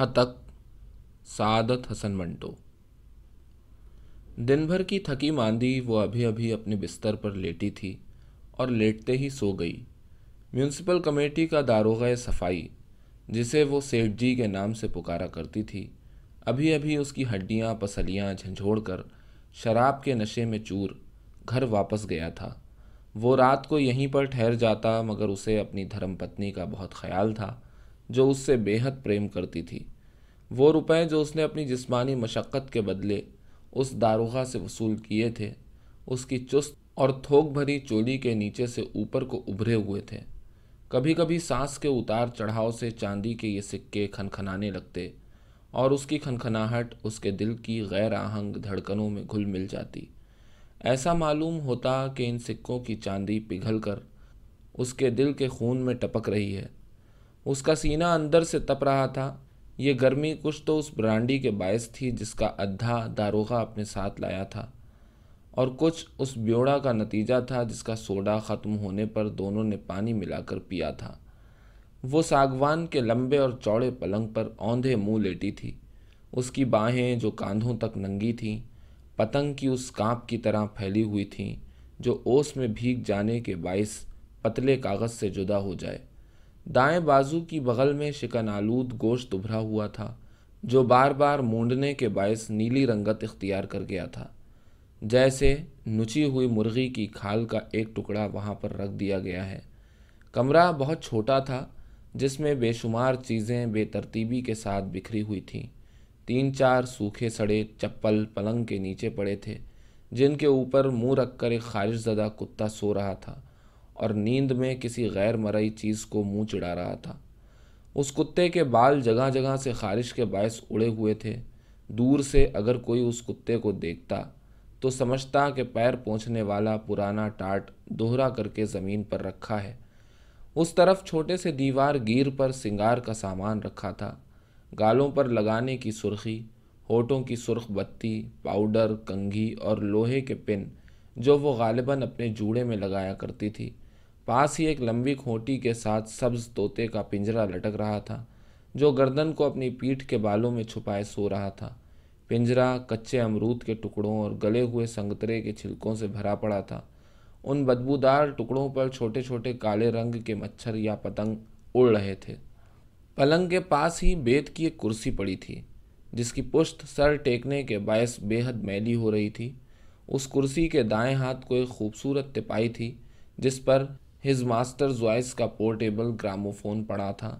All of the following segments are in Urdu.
ہتک سعادت حسن منٹو دن بھر کی تھکی ماندی، وہ ابھی ابھی اپنے بستر پر لیٹی تھی اور لیٹتے ہی سو گئی۔ میونسپل کمیٹی کا داروغہ صفائی، جسے وہ سیٹھ جی کے نام سے پکارا کرتی تھی، ابھی ابھی اس کی ہڈیاں، پسلیاں جھنجھوڑ کر شراب کے نشے میں چور گھر واپس گیا تھا۔ وہ رات کو یہیں پر ٹھہر جاتا، مگر اسے اپنی دھرم پتنی کا بہت خیال تھا۔ جو اس سے بے حد پریم کرتی تھی۔ وہ روپے جو اس نے اپنی جسمانی مشقت کے بدلے اس داروغہ سے وصول کیے تھے، اس کی چست اور تھوک بھری چولی کے نیچے سے اوپر کو ابھرے ہوئے تھے۔ کبھی کبھی سانس کے اتار چڑھاؤ سے چاندی کے یہ سکے کھنکھنانے لگتے اور اس کی کھنکھناہٹ اس کے دل کی غیر آہنگ دھڑکنوں میں گھل مل جاتی۔ ایسا معلوم ہوتا کہ ان سکوں کی چاندی پگھل کر اس کے دل کے خون میں ٹپک رہی ہے۔ اس کا سینہ اندر سے تپ رہا تھا۔ یہ گرمی کچھ تو اس برانڈی کے باعث تھی جس کا ادھا داروغہ اپنے ساتھ لایا تھا۔ اور کچھ اس بیوڑا کا نتیجہ تھا جس کا سوڈا ختم ہونے پر دونوں نے پانی ملا کر پیا تھا۔ وہ ساگوان کے لمبے اور چوڑے پلنگ پر اوندھے منہ لیٹی تھی۔ اس کی باہیں جو کاندھوں تک ننگی تھیں، پتنگ کی اس کانپ کی طرح پھیلی ہوئی تھیں جو اوس میں بھیگ جانے کے باعث پتلے کاغذ سے جدا ہو جائے۔ دائیں بازو کی بغل میں شکن آلود گوشت ابھرا ہوا تھا، جو بار بار مونڈنے کے باعث نیلی رنگت اختیار کر گیا تھا۔ جیسے نچی ہوئی مرغی کی کھال کا ایک ٹکڑا وہاں پر رکھ دیا گیا ہے۔ کمرہ بہت چھوٹا تھا، جس میں بے شمار چیزیں بے ترتیبی کے ساتھ بکھری ہوئی تھیں۔ تین چار سوکھے سڑے چپل پلنگ کے نیچے پڑے تھے، جن کے اوپر منہ رکھ کر ایک خارش زدہ کتا سو رہا تھا۔ اور نیند میں کسی غیر مرئی چیز کو منہ چڑھا رہا تھا۔ اس کتے کے بال جگہ جگہ سے خارش کے باعث اڑے ہوئے تھے۔ دور سے اگر کوئی اس کتے کو دیکھتا تو سمجھتا کہ پیر پہنچنے والا پرانا ٹاٹ دوہرا کر کے زمین پر رکھا ہے۔ اس طرف چھوٹے سے دیوار گیر پر سنگار کا سامان رکھا تھا۔ گالوں پر لگانے کی سرخی، ہوٹوں کی سرخ بتی، پاؤڈر، کنگھی اور لوہے کے پن جو وہ غالباً اپنے جوڑے میں لگایا کرتی تھی۔ پاس ہی ایک لمبی کھوٹی کے ساتھ سبز طوطے کا پنجرا لٹک رہا تھا، جو گردن کو اپنی پیٹھ کے بالوں میں چھپائے سو رہا تھا۔ پنجرا کچے امرود کے ٹکڑوں اور گلے ہوئے سنگترے کے چھلکوں سے بھرا پڑا تھا۔ ان بدبودار ٹکڑوں پر چھوٹے چھوٹے کالے رنگ کے مچھر یا پتنگ اڑ رہے تھے۔ پلنگ کے پاس ہی بیت کی ایک کرسی پڑی تھی، جس کی پشت سر ٹیکنے کے باعث بے حد میلی ہو رہی تھی۔ اس کرسی کے دائیں ہاتھ کو ایک خوبصورت تپائی تھی، جس پر ہز ماسٹر وائس کا پورٹیبل گراموفون پڑا تھا۔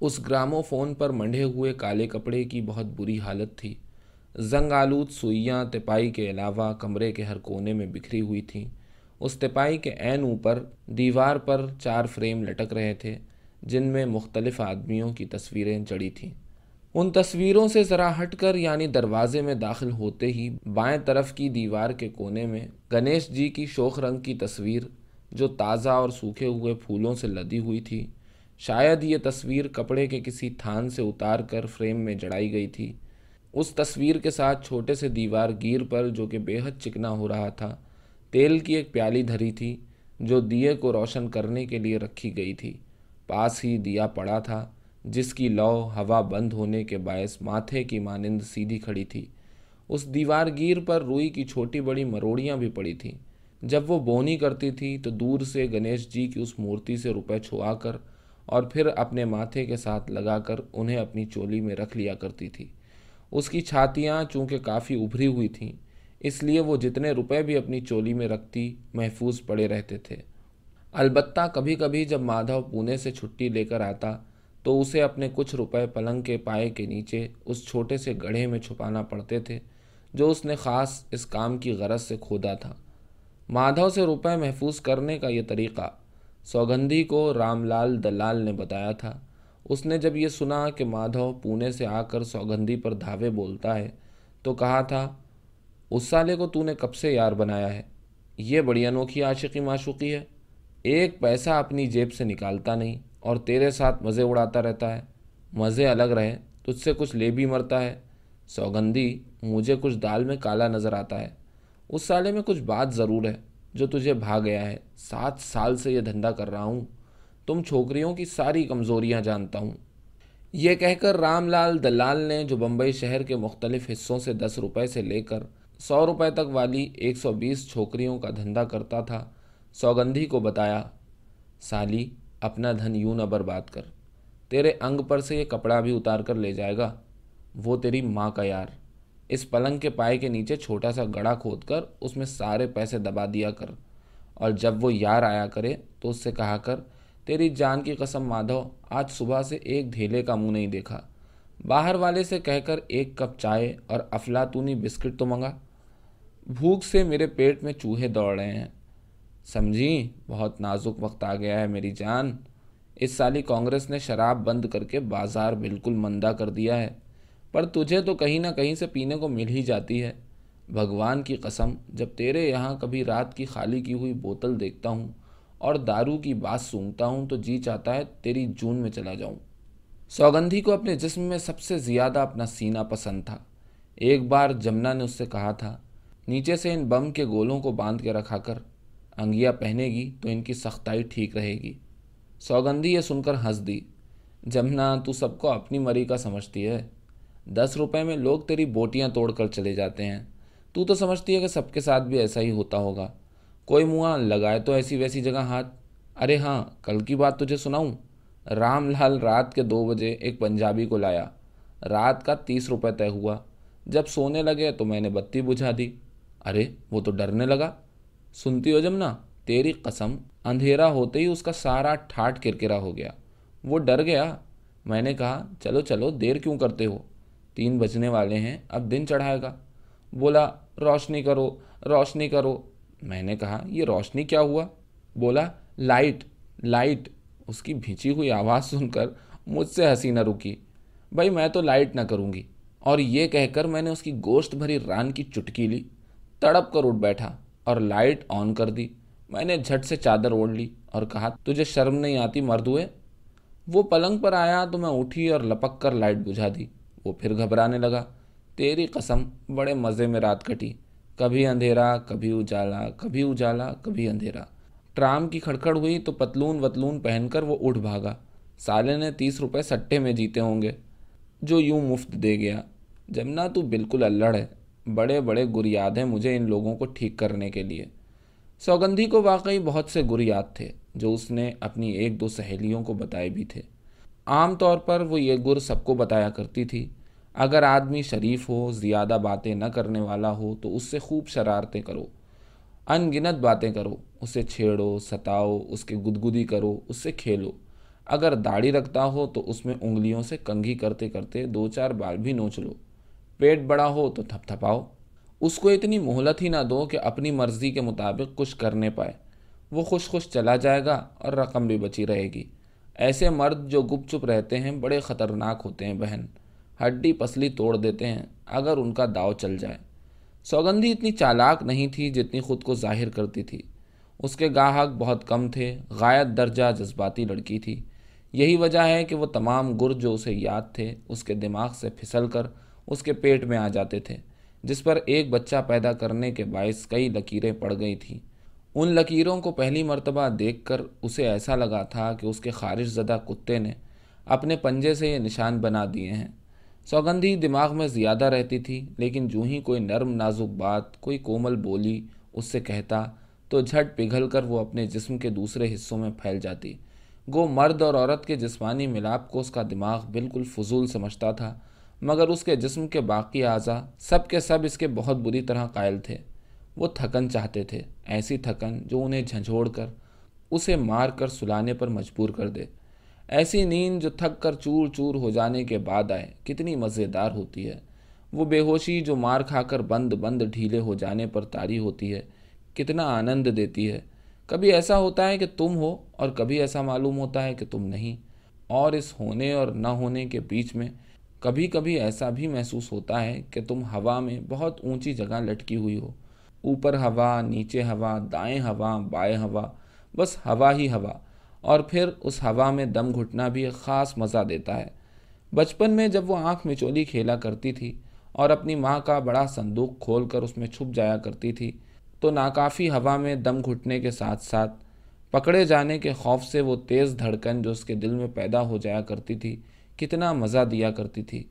اس گراموفون پر منڈے ہوئے کالے کپڑے کی بہت بری حالت تھی۔ زنگ آلود سوئیاں تپائی کے علاوہ کمرے کے ہر کونے میں بکھری ہوئی تھیں۔ اس تپائی کے عین اوپر دیوار پر چار فریم لٹک رہے تھے، جن میں مختلف آدمیوں کی تصویریں جڑی تھیں۔ ان تصویروں سے ذرا ہٹ کر یعنی دروازے میں داخل ہوتے ہی، بائیں طرف کی دیوار کے کونے میں گنیش جی کی شوخ رنگ کی تصویر جو تازہ اور سوکھے ہوئے پھولوں سے لدی ہوئی تھی۔ شاید یہ تصویر کپڑے کے کسی تھان سے اتار کر فریم میں جڑائی گئی تھی۔ اس تصویر کے ساتھ چھوٹے سے دیوار گیر پر جو کہ بے حد چکنا ہو رہا تھا، تیل کی ایک پیالی دھری تھی جو دیے کو روشن کرنے کے لیے رکھی گئی تھی۔ پاس ہی دیا پڑا تھا، جس کی لو ہوا بند ہونے کے باعث ماتھے کی مانند سیدھی کھڑی تھی۔ اس دیوار گیر پر روئی کی چھوٹی بڑی مروڑیاں بھی پڑی تھیں۔ جب وہ بونی کرتی تھی تو دور سے گنیش جی کی اس مورتی سے روپے چھوا کر اور پھر اپنے ماتھے کے ساتھ لگا کر انہیں اپنی چولی میں رکھ لیا کرتی تھی۔ اس کی چھاتیاں چونکہ کافی ابھری ہوئی تھیں، اس لیے وہ جتنے روپے بھی اپنی چولی میں رکھتی محفوظ پڑے رہتے تھے۔ البتہ کبھی کبھی جب مادھو پونے سے چھٹی لے کر آتا تو اسے اپنے کچھ روپے پلنگ کے پائے کے نیچے اس چھوٹے سے گڑھے میں چھپانا پڑتے تھے، جو اس نے خاص اس کام کی غرض سے کھودا تھا۔ مادھو سے روپے محفوظ کرنے کا یہ طریقہ سوگندھی کو رام لال دلال نے بتایا تھا۔ اس نے جب یہ سنا کہ مادھو پونے سے آ کر سوگندھی پر دھاوے بولتا ہے تو کہا تھا اس سالے کو تو نے کب سے یار بنایا ہے؟ یہ بڑی انوکھی عاشقی معشوقی ہے۔ ایک پیسہ اپنی جیب سے نکالتا نہیں اور تیرے ساتھ مزے اڑاتا رہتا ہے۔ مزے الگ رہے، تجھ سے کچھ لے بھی مرتا ہے۔ سوگندھی، مجھے کچھ دال میں کالا نظر آتا ہے۔ اس سالے میں کچھ بات ضرور ہے جو تجھے بھا گیا ہے۔ سات سال سے یہ دھندا کر رہا ہوں۔ تم چھوکریوں کی ساری کمزوریاں جانتا ہوں۔ یہ کہہ کر رام لال دلال نے جو بمبئی شہر کے مختلف حصوں سے دس روپے سے لے کر سو روپے تک والی ایک سو بیس چھوکریوں کا دھندا کرتا تھا، سوگندھی کو بتایا، سالی، اپنا دھن یوں نہ برباد کر۔ تیرے انگ پر سے یہ کپڑا بھی اتار کر لے جائے گا۔ وہ تیری ماں کا یار۔ اس پلنگ کے پائے کے نیچے چھوٹا سا گڑا کھود کر اس میں سارے پیسے دبا دیا کر۔ اور جب وہ یار آیا کرے تو اس سے کہا کر، تیری جان کی قسم مادھو، آج صبح سے ایک دھیلے کا منہ نہیں دیکھا۔ باہر والے سے کہہ کر ایک کپ چائے اور افلاطونی بسکٹ تو منگا۔ بھوک سے میرے پیٹ میں چوہے دوڑ رہے ہیں۔ سمجھی، بہت نازک وقت آ گیا ہے میری جان۔ اس سالی کانگریس نے شراب بند کر کے بازار بالکل مندہ کر دیا ہے۔ پر تجھے تو کہیں نہ کہیں سے پینے کو مل ہی جاتی ہے۔ بھگوان کی قسم، جب تیرے یہاں کبھی رات کی خالی کی ہوئی بوتل دیکھتا ہوں اور دارو کی بات سونگتا ہوں تو جی چاہتا ہے تیری جون میں چلا جاؤں۔ سوگندھی کو اپنے جسم میں سب سے زیادہ اپنا سینہ پسند تھا۔ ایک بار جمنا نے اس سے کہا تھا، نیچے سے ان بم کے گولوں کو باندھ کے رکھا کر انگیا پہنے گی تو ان کی سختائی ٹھیک رہے گی۔ سوگندھی یہ سن کر ہنس دی، جمنا تو سب کو اپنی مری کا سمجھتی ہے۔ دس روپے میں لوگ تیری بوٹیاں توڑ کر چلے جاتے ہیں۔ تو تو سمجھتی ہے کہ سب کے ساتھ بھی ایسا ہی ہوتا ہوگا۔ کوئی منہ لگائے تو ایسی ویسی جگہ ہاتھ۔ ارے ہاں کل کی بات تجھے سناؤں۔ رام لال رات کے دو بجے ایک پنجابی کو لایا۔ رات کا تیس روپے طے ہوا۔ جب سونے لگے تو میں نے بتی بجھا دی۔ ارے، وہ تو ڈرنے لگا۔ سنتی ہو جمنا، تیری قسم۔ اندھیرا ہوتے ہی اس کا سارا ٹھاٹ کرکرا ہو گیا۔ وہ ڈر گیا۔ میں نے کہا، چلو چلو، دیر کیوں کرتے ہو؟ تین بجنے والے ہیں، اب دن چڑھائے گا۔ بولا، روشنی کرو روشنی کرو۔ میں نے کہا، یہ روشنی کیا ہوا؟ بولا، لائٹ لائٹ۔ اس کی بھیچی ہوئی آواز سن کر مجھ سے ہنسی نہ رکی۔ بھائی، میں تو لائٹ نہ کروں گی۔ اور یہ کہہ کر میں نے اس کی گوشت بھری ران کی چٹکی لی۔ تڑپ کر اٹھ بیٹھا اور لائٹ آن کر دی۔ میں نے جھٹ سے چادر اوڑھ لی اور کہا، تجھے شرم نہیں آتی مرد ہوئے؟ وہ پلنگ پر آیا تو میں اٹھی اور لپک کر لائٹ بجھا دی۔ وہ پھر گھبرانے لگا۔ تیری قسم، بڑے مزے میں رات کٹی۔ کبھی اندھیرا، کبھی اجالا کبھی اجالا، کبھی اندھیرا۔ ٹرام کی کھڑکھڑ ہوئی تو پتلون وتلون پہن کر وہ اٹھ بھاگا۔ سالے نے تیس روپے سٹے میں جیتے ہوں گے۔ جو یوں مفت دے گیا۔ جمنا تو بالکل اللڑ ہے۔ بڑے بڑے گریاد ہیں مجھے ان لوگوں کو ٹھیک کرنے کے لیے۔ سوگندھی کو واقعی بہت سے گریاد تھے، جو اس نے اپنی ایک دو سہیلیوں کو بتائے بھی تھے۔ عام طور پر وہ یہ گر سب کو بتایا کرتی تھی۔ اگر آدمی شریف ہو، زیادہ باتیں نہ کرنے والا ہو، تو اس سے خوب شرارتیں کرو۔ ان گنت باتیں کرو، اسے چھیڑو، ستاؤ، اس کے گدگدی کرو، اس سے کھیلو۔ اگر داڑھی رکھتا ہو، تو اس میں انگلیوں سے کنگھی کرتے کرتے دو چار بال بھی نوچ لو۔ پیٹ بڑا ہو، تو تھپ تھپاؤ۔ اس کو اتنی مہلت ہی نہ دو کہ اپنی مرضی کے مطابق کچھ کرنے پائے۔ وہ خوش خوش چلا جائے گا اور رقم بھی بچی رہے گی۔ ایسے مرد جو گپ چپ رہتے ہیں، بڑے خطرناک ہوتے ہیں بہن۔ ہڈی پسلی توڑ دیتے ہیں، اگر ان کا داؤ چل جائے۔ سوگندھی اتنی چالاک نہیں تھی جتنی خود کو ظاہر کرتی تھی۔ اس کے گاہک بہت کم تھے غائب درجہ جذباتی لڑکی تھی۔ یہی وجہ ہے کہ وہ تمام گر جو اسے یاد تھے، اس کے دماغ سے پھسل کر اس کے پیٹ میں آ جاتے تھے، جس پر ایک بچہ پیدا کرنے کے باعث کئی لکیریں پڑ گئی تھیں۔ ان لکیروں کو پہلی مرتبہ دیکھ کر اسے ایسا لگا تھا کہ اس کے خارج زدہ کتے نے اپنے پنجے سے یہ نشان بنا دیے ہیں۔ سوگندھی دماغ میں زیادہ رہتی تھی، لیکن جو ہی کوئی نرم نازک بات، کوئی کومل بولی اس سے کہتا تو جھٹ پگھل کر وہ اپنے جسم کے دوسرے حصوں میں پھیل جاتی۔ گو مرد اور عورت کے جسمانی ملاپ کو اس کا دماغ بالکل فضول سمجھتا تھا، مگر اس کے جسم کے باقی اعضاء سب کے سب اس کے بہت بری طرح قائل تھے۔ وہ تھکن چاہتے تھے، ایسی تھکن جو انہیں جھنجھوڑ کر، اسے مار کر سلانے پر مجبور کر دے۔ ایسی نیند جو تھک کر چور چور ہو جانے کے بعد آئے، کتنی مزیدار ہوتی ہے۔ وہ بے ہوشی جو مار کھا کر بند بند ڈھیلے ہو جانے پر تاری ہوتی ہے، کتنا آنند دیتی ہے۔ کبھی ایسا ہوتا ہے کہ تم ہو اور کبھی ایسا معلوم ہوتا ہے کہ تم نہیں۔ اور اس ہونے اور نہ ہونے کے بیچ میں کبھی کبھی ایسا بھی محسوس ہوتا ہے کہ تم ہوا میں بہت اونچی جگہ لٹکی ہوئی ہو۔ اوپر ہوا، نیچے ہوا، دائیں ہوا، بائیں ہوا، بس ہوا ہی ہوا۔ اور پھر اس ہوا میں دم گھٹنا بھی ایک خاص مزہ دیتا ہے۔ بچپن میں جب وہ آنکھ میں چولی کھیلا کرتی تھی اور اپنی ماں کا بڑا صندوق کھول کر اس میں چھپ جایا کرتی تھی، تو ناکافی ہوا میں دم گھٹنے کے ساتھ ساتھ پکڑے جانے کے خوف سے وہ تیز دھڑکن جو اس کے دل میں پیدا ہو جایا کرتی تھی، کتنا مزہ دیا کرتی تھی۔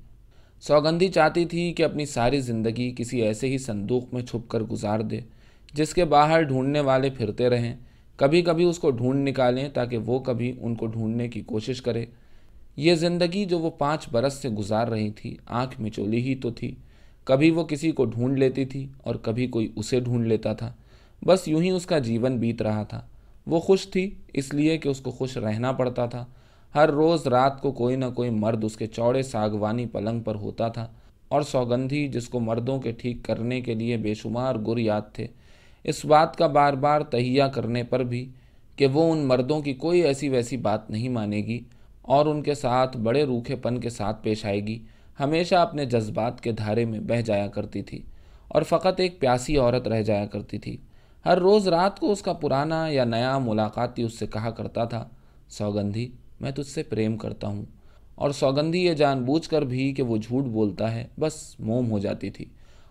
سوگندھی چاہتی تھی کہ اپنی ساری زندگی کسی ایسے ہی صندوق میں چھپ کر گزار دے، جس کے باہر ڈھونڈنے والے پھرتے رہیں۔ کبھی کبھی اس کو ڈھونڈ نکالیں تاکہ وہ کبھی ان کو ڈھونڈنے کی کوشش کرے۔ یہ زندگی جو وہ پانچ برس سے گزار رہی تھی، آنکھ مچولی ہی تو تھی۔ کبھی وہ کسی کو ڈھونڈ لیتی تھی اور کبھی کوئی اسے ڈھونڈ لیتا تھا۔ بس یوں ہی اس کا جیون بیت رہا تھا۔ وہ خوش تھی اس لیے کہ اس کو خوش رہنا پڑتا تھا۔ ہر روز رات کو کوئی نہ کوئی مرد اس کے چوڑے ساگوانی پلنگ پر ہوتا تھا اور سوگندھی جس کو مردوں کے ٹھیک کرنے کے لیے بے شمار گر یاد تھے، اس بات کا بار بار تہیا کرنے پر بھی کہ وہ ان مردوں کی کوئی ایسی ویسی بات نہیں مانے گی اور ان کے ساتھ بڑے روکھے پن کے ساتھ پیش آئے گی۔ ہمیشہ اپنے جذبات کے دھارے میں بہہ جایا کرتی تھی اور فقط ایک پیاسی عورت رہ جایا کرتی تھی۔ ہر روز رات کو اس کا پرانا یا نیا ملاقاتی اس سے کہا کرتا تھا، سوگندھی میں تجھ سے پریم کرتا ہوں۔ اور سوگندھی یہ جان بوجھ کر بھی کہ وہ جھوٹ بولتا ہے، بس موم ہو جاتی تھی۔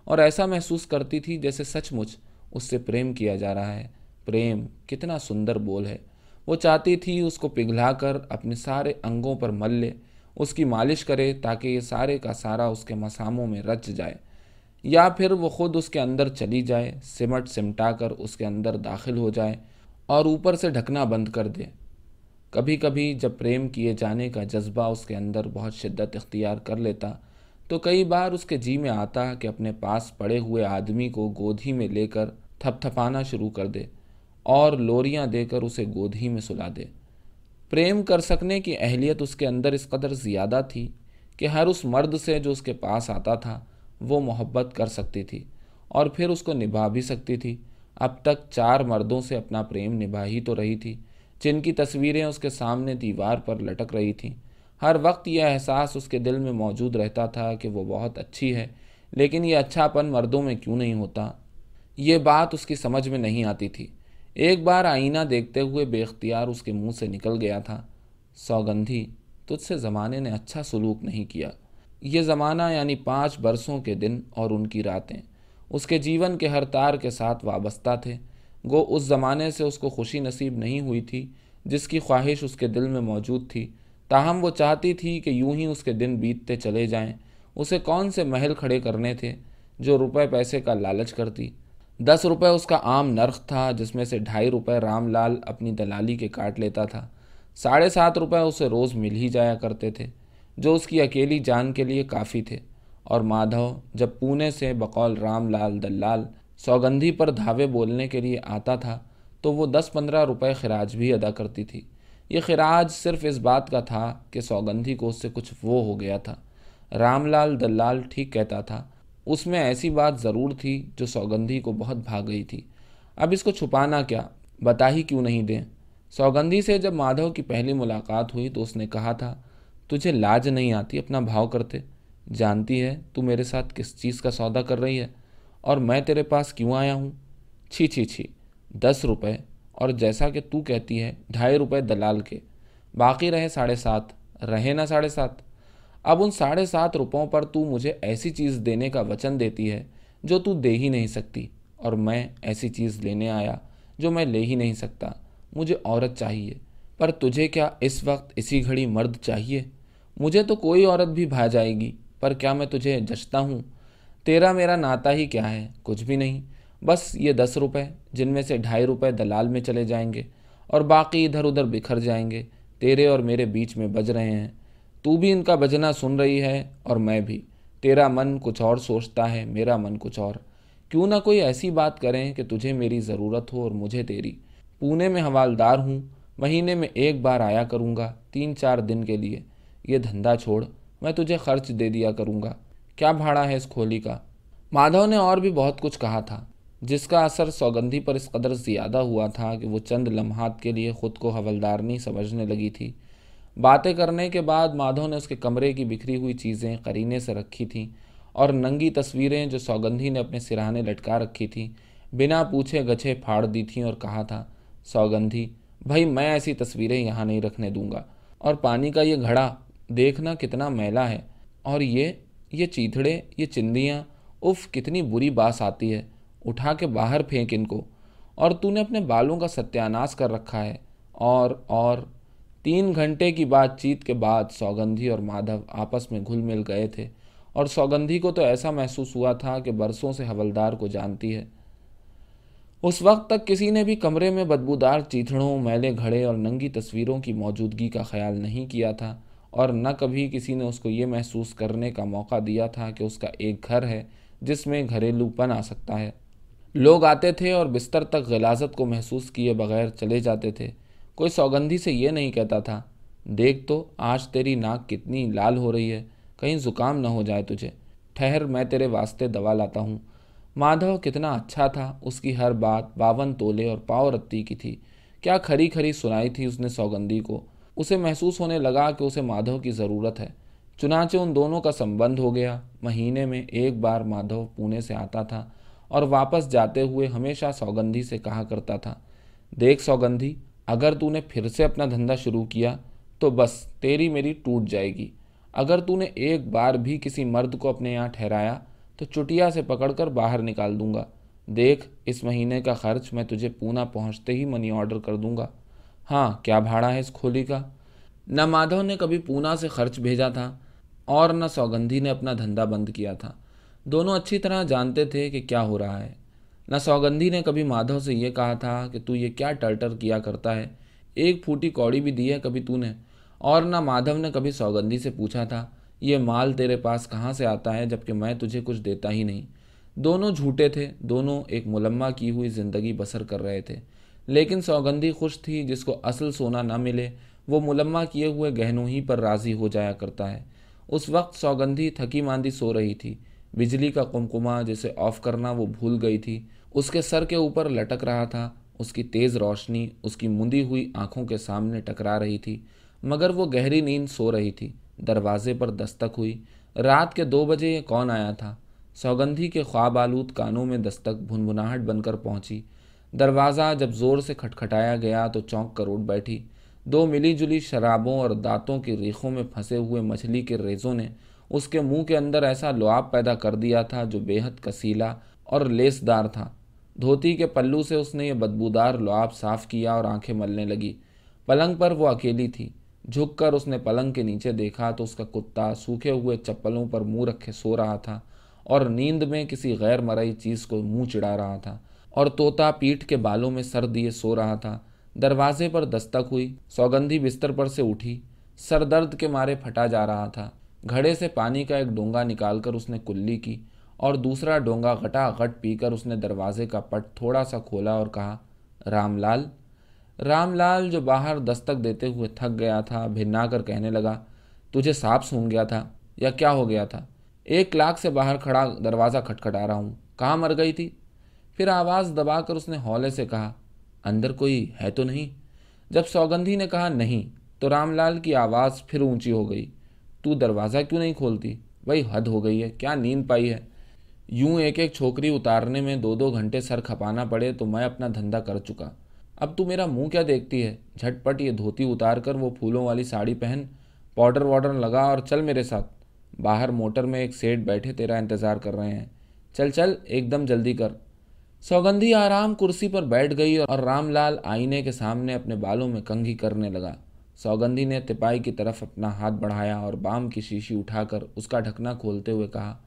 اور ایسا محسوس کرتی تھی جیسے سچ مچ اس سے پریم کیا جا رہا ہے۔ پریم، کتنا سندر بول ہے۔ وہ چاہتی تھی اس کو پگھلا کر اپنے سارے انگوں پر مل لے، اس کی مالش کرے تاکہ یہ سارے کا سارا اس کے مساموں میں رچ جائے۔ یا پھر وہ خود اس کے اندر چلی جائے، سمٹ سمٹا کر اس کے اندر داخل ہو جائے اور اوپر سے ڈھکنا بند کر دے۔ کبھی کبھی جب پریم کیے جانے کا جذبہ اس کے اندر بہت شدت اختیار کر لیتا، تو کئی بار اس کے جی میں آتا کہ اپنے پاس پڑے ہوئے آدمی کو گودھی میں لے کر تھپ تھپانا شروع کر دے اور لوریاں دے کر اسے گودھی میں سلا دے۔ پریم کر سکنے کی اہلیت اس کے اندر اس قدر زیادہ تھی کہ ہر اس مرد سے جو اس کے پاس آتا تھا، وہ محبت کر سکتی تھی اور پھر اس کو نبھا بھی سکتی تھی۔ اب تک چار مردوں سے اپنا پریم نبھا ہی تو رہی تھی۔ جن کی تصویریں اس کے سامنے دیوار پر لٹک رہی تھیں۔ ہر وقت یہ احساس اس کے دل میں موجود رہتا تھا کہ وہ بہت اچھی ہے، لیکن یہ اچھا پن مردوں میں کیوں نہیں ہوتا؟ یہ بات اس کی سمجھ میں نہیں آتی تھی۔ ایک بار آئینہ دیکھتے ہوئے بے اختیار اس کے منہ سے نکل گیا تھا۔ سوگندھی، تجھ سے زمانے نے اچھا سلوک نہیں کیا۔ یہ زمانہ یعنی پانچ برسوں کے دن اور ان کی راتیں۔ اس کے جیون کے ہر تار کے ساتھ وابستہ تھے۔ گو اس زمانے سے اس کو خوشی نصیب نہیں ہوئی تھی جس کی خواہش اس کے دل میں موجود تھی۔ تاہم وہ چاہتی تھی کہ یوں ہی اس کے دن بیتتے چلے جائیں۔ اسے کون سے محل کھڑے کرنے تھے جو روپے پیسے کا لالچ کرتی؟ دس روپے اس کا عام نرخ تھا جس میں سے ڈھائی روپے رام لال اپنی دلالی کے کاٹ لیتا تھا۔ ساڑھے سات روپے اسے روز مل ہی جایا کرتے تھے، جو اس کی اکیلی جان کے لیے کافی تھے۔ اور مادھو جب پونے سے بقول رام لال دلال سوگندھی پر دھاوے بولنے کے لیے آتا تھا تو وہ دس پندرہ روپے خراج بھی ادا کرتی تھی۔ یہ خراج صرف اس بات کا تھا کہ سوگندھی کو اس سے کچھ وہ ہو گیا تھا۔ رام لال دلال ٹھیک کہتا تھا، اس میں ایسی بات ضرور تھی جو سوگندھی کو بہت بھاگ گئی تھی۔ اب اس کو چھپانا کیا؟ بتا ہی کیوں نہیں دیں؟ سوگندھی سے جب مادھو کی پہلی ملاقات ہوئی تو اس نے کہا تھا، تجھے لاج نہیں آتی، اپنا بھاؤ کرتے۔ جانتی ہے تو میرے ساتھ کس چیز کا سودا کر رہی ہے؟ اور میں تیرے پاس کیوں آیا ہوں؟ چھی چھی چھی، دس روپے، اور جیسا کہ تو کہتی ہے، ڈھائی روپے دلال کے۔ باقی رہے ساڑھے سات، رہے نہ ساڑھے سات۔ اب ان ساڑھے سات روپوں پر تو مجھے ایسی چیز دینے کا وچن دیتی ہے جو تو دے ہی نہیں سکتی، اور میں ایسی چیز لینے آیا جو میں لے ہی نہیں سکتا۔ مجھے عورت چاہیے، پر تجھے کیا اس وقت اسی گھڑی مرد چاہیے؟ مجھے تو کوئی عورت بھی بھا جائے گی، پر کیا میں تجھے جچتا ہوں؟ تیرا میرا ناتا ہی کیا ہے؟ کچھ بھی نہیں۔ بس یہ دس روپے، جن میں سے ڈھائی روپے دلال میں چلے جائیں گے اور باقی ادھر ادھر بکھر جائیں گے۔ تیرے اور میرے بیچ میں بج رہے ہیں۔ تو بھی ان کا بجنا سن رہی ہے اور میں بھی۔ تیرا من کچھ اور سوچتا ہے، میرا من کچھ اور۔ کیوں نہ کوئی ایسی بات کریں کہ تجھے میری ضرورت ہو اور مجھے تیری۔ پونے میں حوالدار ہوں، مہینے میں ایک بار آیا کروں گا، تین چار دن کے لیے۔ یہ دھندا چھوڑ، میں تجھے خرچ دے دیا کروں گا۔ کیا بھاڑا ہے اس کھولی کا؟ مادھو نے اور بھی بہت کچھ کہا تھا، جس کا اثر سوگندھی پر اس قدر زیادہ ہوا تھا کہ وہ چند لمحات کے لیے خود کو حوالدار نہیں سمجھنے لگی تھی۔ باتیں کرنے کے بعد مادھو نے اس کے کمرے کی بکھری ہوئی چیزیں قرینے سے رکھی تھیں اور ننگی تصویریں جو سوگندھی نے اپنے سراہنے لٹکا رکھی تھیں، بنا پوچھے گچھے پھاڑ دی تھیں اور کہا تھا، سوگندھی، بھائی میں ایسی تصویریں یہاں نہیں رکھنے دوں گا۔ اور پانی کا یہ گھڑا، دیکھنا کتنا میلا ہے۔ اور یہ یہ چیتھڑے، یہ چندیاں، اف کتنی بری باس آتی ہے، اٹھا کے باہر پھینک ان کو۔ اور تو نے اپنے بالوں کا ستیاناس کر رکھا ہے۔ اور اور، تین گھنٹے کی بات چیت کے بعد سوگندھی اور مادھو آپس میں گھل مل گئے تھے۔ اور سوگندھی کو تو ایسا محسوس ہوا تھا کہ برسوں سے حولدار کو جانتی ہے۔ اس وقت تک کسی نے بھی کمرے میں بدبودار چیتھڑوں، میلے گھڑے اور ننگی تصویروں کی موجودگی کا خیال نہیں کیا تھا۔ اور نہ کبھی کسی نے اس کو یہ محسوس کرنے کا موقع دیا تھا کہ اس کا ایک گھر ہے جس میں گھریلو پن آ سکتا ہے۔ لوگ آتے تھے اور بستر تک غلازت کو محسوس کیے بغیر چلے جاتے تھے۔ کوئی سوگندھی سے یہ نہیں کہتا تھا، دیکھ تو، آج تیری ناک کتنی لال ہو رہی ہے، کہیں زکام نہ ہو جائے تجھے۔ ٹھہر، میں تیرے واسطے دوا لاتا ہوں۔ مادھو، کتنا اچھا تھا، اس کی ہر بات باون تولے اور پاؤ رتی کی تھی۔ کیا کھری کھری سنائی تھی اس نے سوگندھی کو؟ اسے محسوس ہونے لگا کہ اسے مادھو کی ضرورت ہے۔ چنانچہ ان دونوں کا سمبند ہو گیا۔ مہینے میں ایک بار مادھو پونے سے آتا تھا اور واپس جاتے ہوئے ہمیشہ سوگندھی سے کہا کرتا تھا، دیکھ سوگندھی، اگر تو نے پھر سے اپنا دھندا شروع کیا تو بس تیری میری ٹوٹ جائے گی۔ اگر تو نے ایک بار بھی کسی مرد کو اپنے یہاں ٹھہرایا تو چٹیا سے پکڑ کر باہر نکال دوں گا۔ دیکھ، اس مہینے کا خرچ میں تجھے پونا پہنچتے ہی منی آرڈر کر دوں گا۔ ہاں کیا بھاڑا ہے اس کھولی کا؟ نہ مادھو نے کبھی پونا سے خرچ بھیجا تھا اور نہ سوگندھی نے اپنا دھندا بند کیا تھا۔ دونوں اچھی طرح جانتے تھے کہ کیا ہو رہا ہے۔ نہ سوگندھی نے کبھی مادھو سے یہ کہا تھا کہ تو یہ کیا ٹرٹر کیا کرتا ہے۔ ایک پھوٹی کوڑی بھی دی ہے کبھی تو نے۔ اور نہ مادھو نے کبھی سوگندھی سے پوچھا تھا، یہ مال تیرے پاس کہاں سے آتا ہے جبکہ میں تجھے کچھ دیتا ہی نہیں۔ دونوں جھوٹے تھے، دونوں ایک ملمہ کی ہوئی زندگی بسر کر رہے تھے۔ لیکن سوگندھی خوش تھی جس کو اصل سونا نہ ملے، وہ ملمہ کیے ہوئے گہنوں ہی پر راضی ہو جایا کرتا ہے۔ اس وقت سوگندھی تھکی ماندی سو رہی تھی۔ بجلی کا کمکما جسے آف کرنا وہ بھول گئی تھی۔ اس کے سر کے اوپر لٹک رہا تھا۔ اس کی تیز روشنی، اس کی مندی ہوئی آنکھوں کے سامنے ٹکرا رہی تھی۔ مگر وہ گہری نیند سو رہی تھی۔ دروازے پر دستک ہوئی۔ رات کے دو بجے یہ کون آیا تھا؟ سوگندھی کے خواب آلود کانوں میں دستک بھنبھناہٹ بن کر پہنچی۔ دروازہ جب زور سے کھٹکھٹایا گیا تو چونک کر اٹھ بیٹھی۔ دو ملی جلی شرابوں اور دانتوں کی ریخوں میں پھنسے ہوئے مچھلی کے ریزوں نے اس کے منہ کے اندر ایسا لعاب پیدا کر دیا تھا جو بے حد کسیلا اور لیس دار تھا۔ دھوتی کے پلو سے اس نے یہ بدبودار لعاب صاف کیا اور آنکھیں ملنے لگی۔ پلنگ پر وہ اکیلی تھی۔ جھک کر اس نے پلنگ کے نیچے دیکھا تو اس کا کتا سوکھے ہوئے چپلوں پر منہ رکھے سو رہا تھا اور نیند میں کسی غیر مرئی چیز کو منہ چڑھا رہا تھا۔ اور توتا پیٹھ کے بالوں میں سر دیے سو رہا تھا۔ دروازے پر دستک ہوئی سوگندھی بستر پر سے اٹھی، سر درد کے مارے پھٹا جا رہا تھا۔ گھڑے سے پانی کا ایک ڈونگا نکال کر اس نے کلی کی اور دوسرا ڈونگا گٹا گٹ پی کر اس نے دروازے کا پٹ تھوڑا سا کھولا اور کہا، رام لال؟ رام لال جو باہر دستک دیتے ہوئے تھک گیا تھا بھنا کر کہنے لگا، تجھے سانپ سونگ گیا تھا یا کیا ہو گیا تھا؟ ایک لاکھ سے باہر کھڑا دروازہ کھٹکھٹا رہا ہوں۔ کہاں مر گئی تھی؟ پھر آواز دبا کر اس نے ہولے سے کہا، اندر کوئی ہے تو نہیں؟ جب سوگندھی نے کہا، نہیں، تو رام لال کی آواز پھر اونچی ہو گئی۔ تو دروازہ کیوں نہیں کھولتی؟ بھائی حد ہو گئی ہے، کیا نیند پائی ہے؟ یوں ایک ایک چھوکری اتارنے میں دو دو گھنٹے سر کھپانا پڑے تو میں اپنا دھندا کر چکا۔ اب تو میرا منہ کیا دیکھتی ہے؟ جھٹ پٹ یہ دھوتی اتار کر وہ پھولوں والی ساڑی پہن، پاؤڈر واڈر لگا اور چل میرے ساتھ۔ باہر موٹر میں ایک سیٹ بیٹھے تیرا انتظار کر رہے ہیں۔ چل چل، ایک دم جلدی کر۔ سوگندھی آرام کرسی پر بیٹھ گئی اور رام لال آئینے کے سامنے اپنے بالوں میں کنگھی کرنے لگا۔ سوگندھی نے تپائی کی طرف اپنا ہاتھ بڑھایا اور بام کی شیشی اٹھا کر اس کا ڈھکنا کھولتے ہوئے کہا،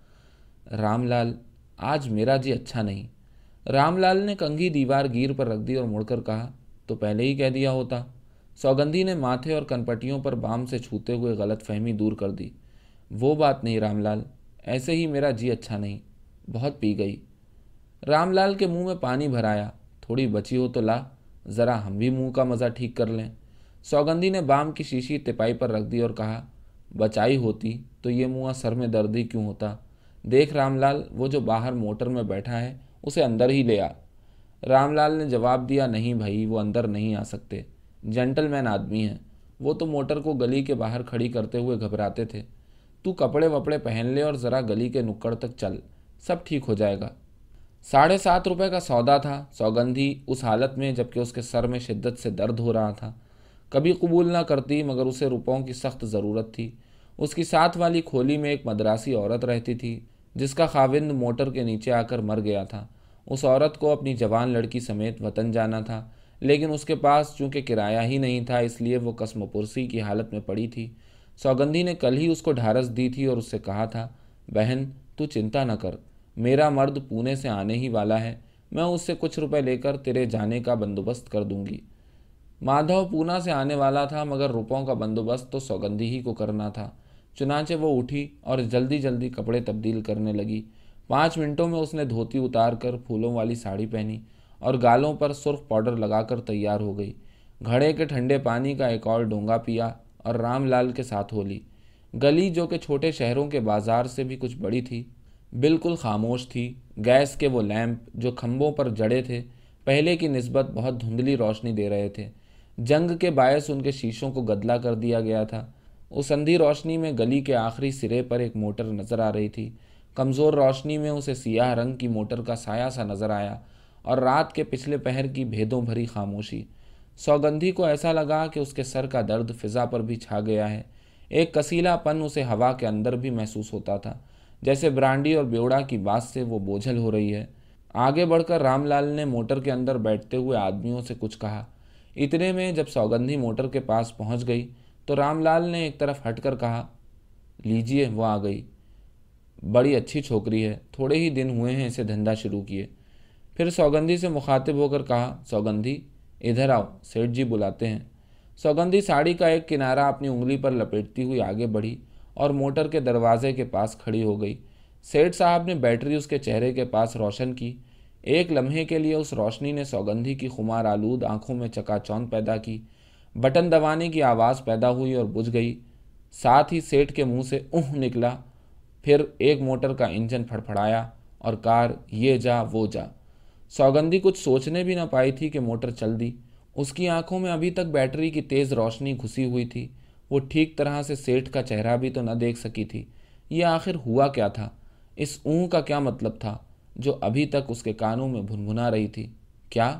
رام لال، آج میرا جی اچھا نہیں۔ رام لال نے کنگھی دیوار گیر پر رکھ دی اور مڑ کر کہا، تو پہلے ہی کہہ دیا ہوتا۔ سوگندھی نے ماتھے اور کنپٹیوں پر بام سے چھوتے ہوئے غلط فہمی دور کر دی۔ وہ بات نہیں، رام لال، ایسے ہی میرا جی اچھا نہیں۔ بہت پی گئی۔ رام لال کے منہ میں پانی بھرایا۔ تھوڑی بچی ہو تو لا، ذرا ہم بھی منہ کا مزہ ٹھیک کر لیں۔ سوگندھی نے بام کی شیشی تپائی پر رکھ دی اور کہا، بچائی ہوتی تو یہ منہ سر میں دردی کیوں ہوتا؟ دیکھ رام لال، وہ جو باہر موٹر میں بیٹھا ہے، اسے اندر ہی لے آ۔ رام لال نے جواب دیا، نہیں بھائی، وہ اندر نہیں آ سکتے۔ جنٹل مین آدمی ہیں۔ وہ تو موٹر کو گلی کے باہر کھڑی کرتے ہوئے گھبراتے تھے۔ تو کپڑے وپڑے پہن لے اور ذرا گلی کے نکڑ تک چل، سب ٹھیک ہو جائے گا۔ ساڑھے سات روپے کا سودا تھا۔ سوگندھی اس حالت میں جبکہ اس کے سر میں شدت سے درد ہو رہا تھا۔ کبھی قبول نہ کرتی، مگر اسے روپوں کی سخت ضرورت تھی۔ اس کی ساتھ والی کھولی میں ایک مدراسی عورت رہتی تھی، جس کا خاوند موٹر کے نیچے آ کر مر گیا تھا۔ اس عورت کو اپنی جوان لڑکی سمیت وطن جانا تھا، لیکن اس کے پاس چونکہ کرایہ ہی نہیں تھا، اس لیے وہ قسم پرسی کی حالت میں پڑی تھی۔ سوگندھی نے کل ہی اس کو ڈھارس دی تھی اور اس سے کہا تھا، بہن، تو چنتا نہ کر۔ میرا مرد پونے سے آنے ہی والا ہے، میں اس سے کچھ روپے لے کر تیرے جانے کا بندوبست کر دوں گی۔ مادھو پونا سے آنے والا تھا، مگر روپوں کا بندوبست تو سوگندھی ہی کو کرنا تھا۔ چنانچہ وہ اٹھی اور جلدی جلدی کپڑے تبدیل کرنے لگی۔ پانچ منٹوں میں اس نے دھوتی اتار کر پھولوں والی ساڑی پہنی اور گالوں پر سرخ پاؤڈر لگا کر تیار ہو گئی۔ گھڑے کے ٹھنڈے پانی کا ایک اور ڈونگا پیا اور رام لال کے ساتھ ہو لی۔ گلی جو کہ چھوٹے شہروں کے بازار سے بھی کچھ بڑی تھی بالکل خاموش تھی۔ گیس کے وہ لیمپ جو کھمبوں پر جڑے تھے، پہلے کی نسبت بہت دھندلی روشنی دے رہے تھے۔ جنگ کے باعث ان کے شیشوں کو گدلا کر دیا گیا تھا۔ اس اندھی روشنی میں گلی کے آخری سرے پر ایک موٹر نظر آ رہی تھی۔ کمزور روشنی میں اسے سیاہ رنگ کی موٹر کا سایہ سا نظر آیا اور رات کے پچھلے پہر کی بھیدوں بھری خاموشی۔ سوگندھی کو ایسا لگا کہ اس کے سر کا درد فضا پر بھی چھا گیا ہے۔ ایک کسیلا پن اسے ہوا کے اندر بھی محسوس ہوتا تھا۔ جیسے برانڈی اور بیوڑا کی بات سے وہ بوجھل ہو رہی ہے۔ آگے بڑھ کر رام لال نے موٹر کے اندر بیٹھتے ہوئے آدمیوں سے کچھ کہا۔ اتنے میں جب سوگندھی موٹر کے پاس پہنچ گئی تو رام لال نے ایک طرف ہٹ کر کہا، لیجیے، وہ آ گئی۔ بڑی اچھی چھوکری ہے، تھوڑے ہی دن ہوئے ہیں اسے دھندا شروع کیے۔ پھر سوگندھی سے مخاطب ہو کر کہا، سوگندھی، ادھر آؤ، سیٹھ جی بلاتے ہیں۔ سوگندھی ساڑی کا ایک کنارہ اپنی انگلی پر لپیٹتی ہوئی آگے بڑھی۔ اور موٹر کے دروازے کے پاس کھڑی ہو گئی۔ سیٹھ صاحب نے بیٹری اس کے چہرے کے پاس روشن کی۔ ایک لمحے کے لیے اس روشنی نے سوگندھی کی خمار آلود آنکھوں میں چکا چون پیدا کی۔ بٹن دبانے کی آواز پیدا ہوئی اور بجھ گئی۔ ساتھ ہی سیٹھ کے منہ سے اونہ نکلا۔ پھر ایک موٹر کا انجن پھڑپھڑایا اور کار یہ جا وہ جا۔ سوگندھی کچھ سوچنے بھی نہ پائی تھی کہ موٹر چل دی۔ اس کی آنکھوں میں ابھی تک بیٹری کی تیز روشنی گھسی ہوئی تھی۔ وہ ٹھیک طرح سے سیٹھ کا چہرہ بھی تو نہ دیکھ سکی تھی۔ یہ آخر ہوا کیا تھا؟ اس اون کا کیا مطلب تھا جو ابھی تک اس کے کانوں میں بھنبھنا رہی تھی؟ کیا؟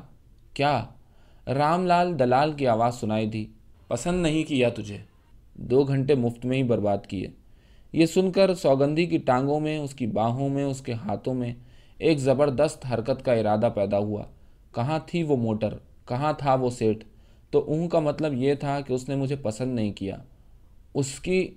کیا؟ رام لال دلال کی آواز سنائی دی۔ پسند نہیں کیا تجھے۔ دو گھنٹے مفت میں ہی برباد کیے۔ یہ سن کر سوگندھی کی ٹانگوں میں، اس کی باہوں میں، اس کے ہاتھوں میں ایک زبردست حرکت کا ارادہ پیدا ہوا۔ کہاں تھی وہ موٹر؟ کہاں تھا وہ سیٹ تو اون کا مطلب یہ تھا کہ اس نے مجھے پسند نہیں کیا۔ اس کی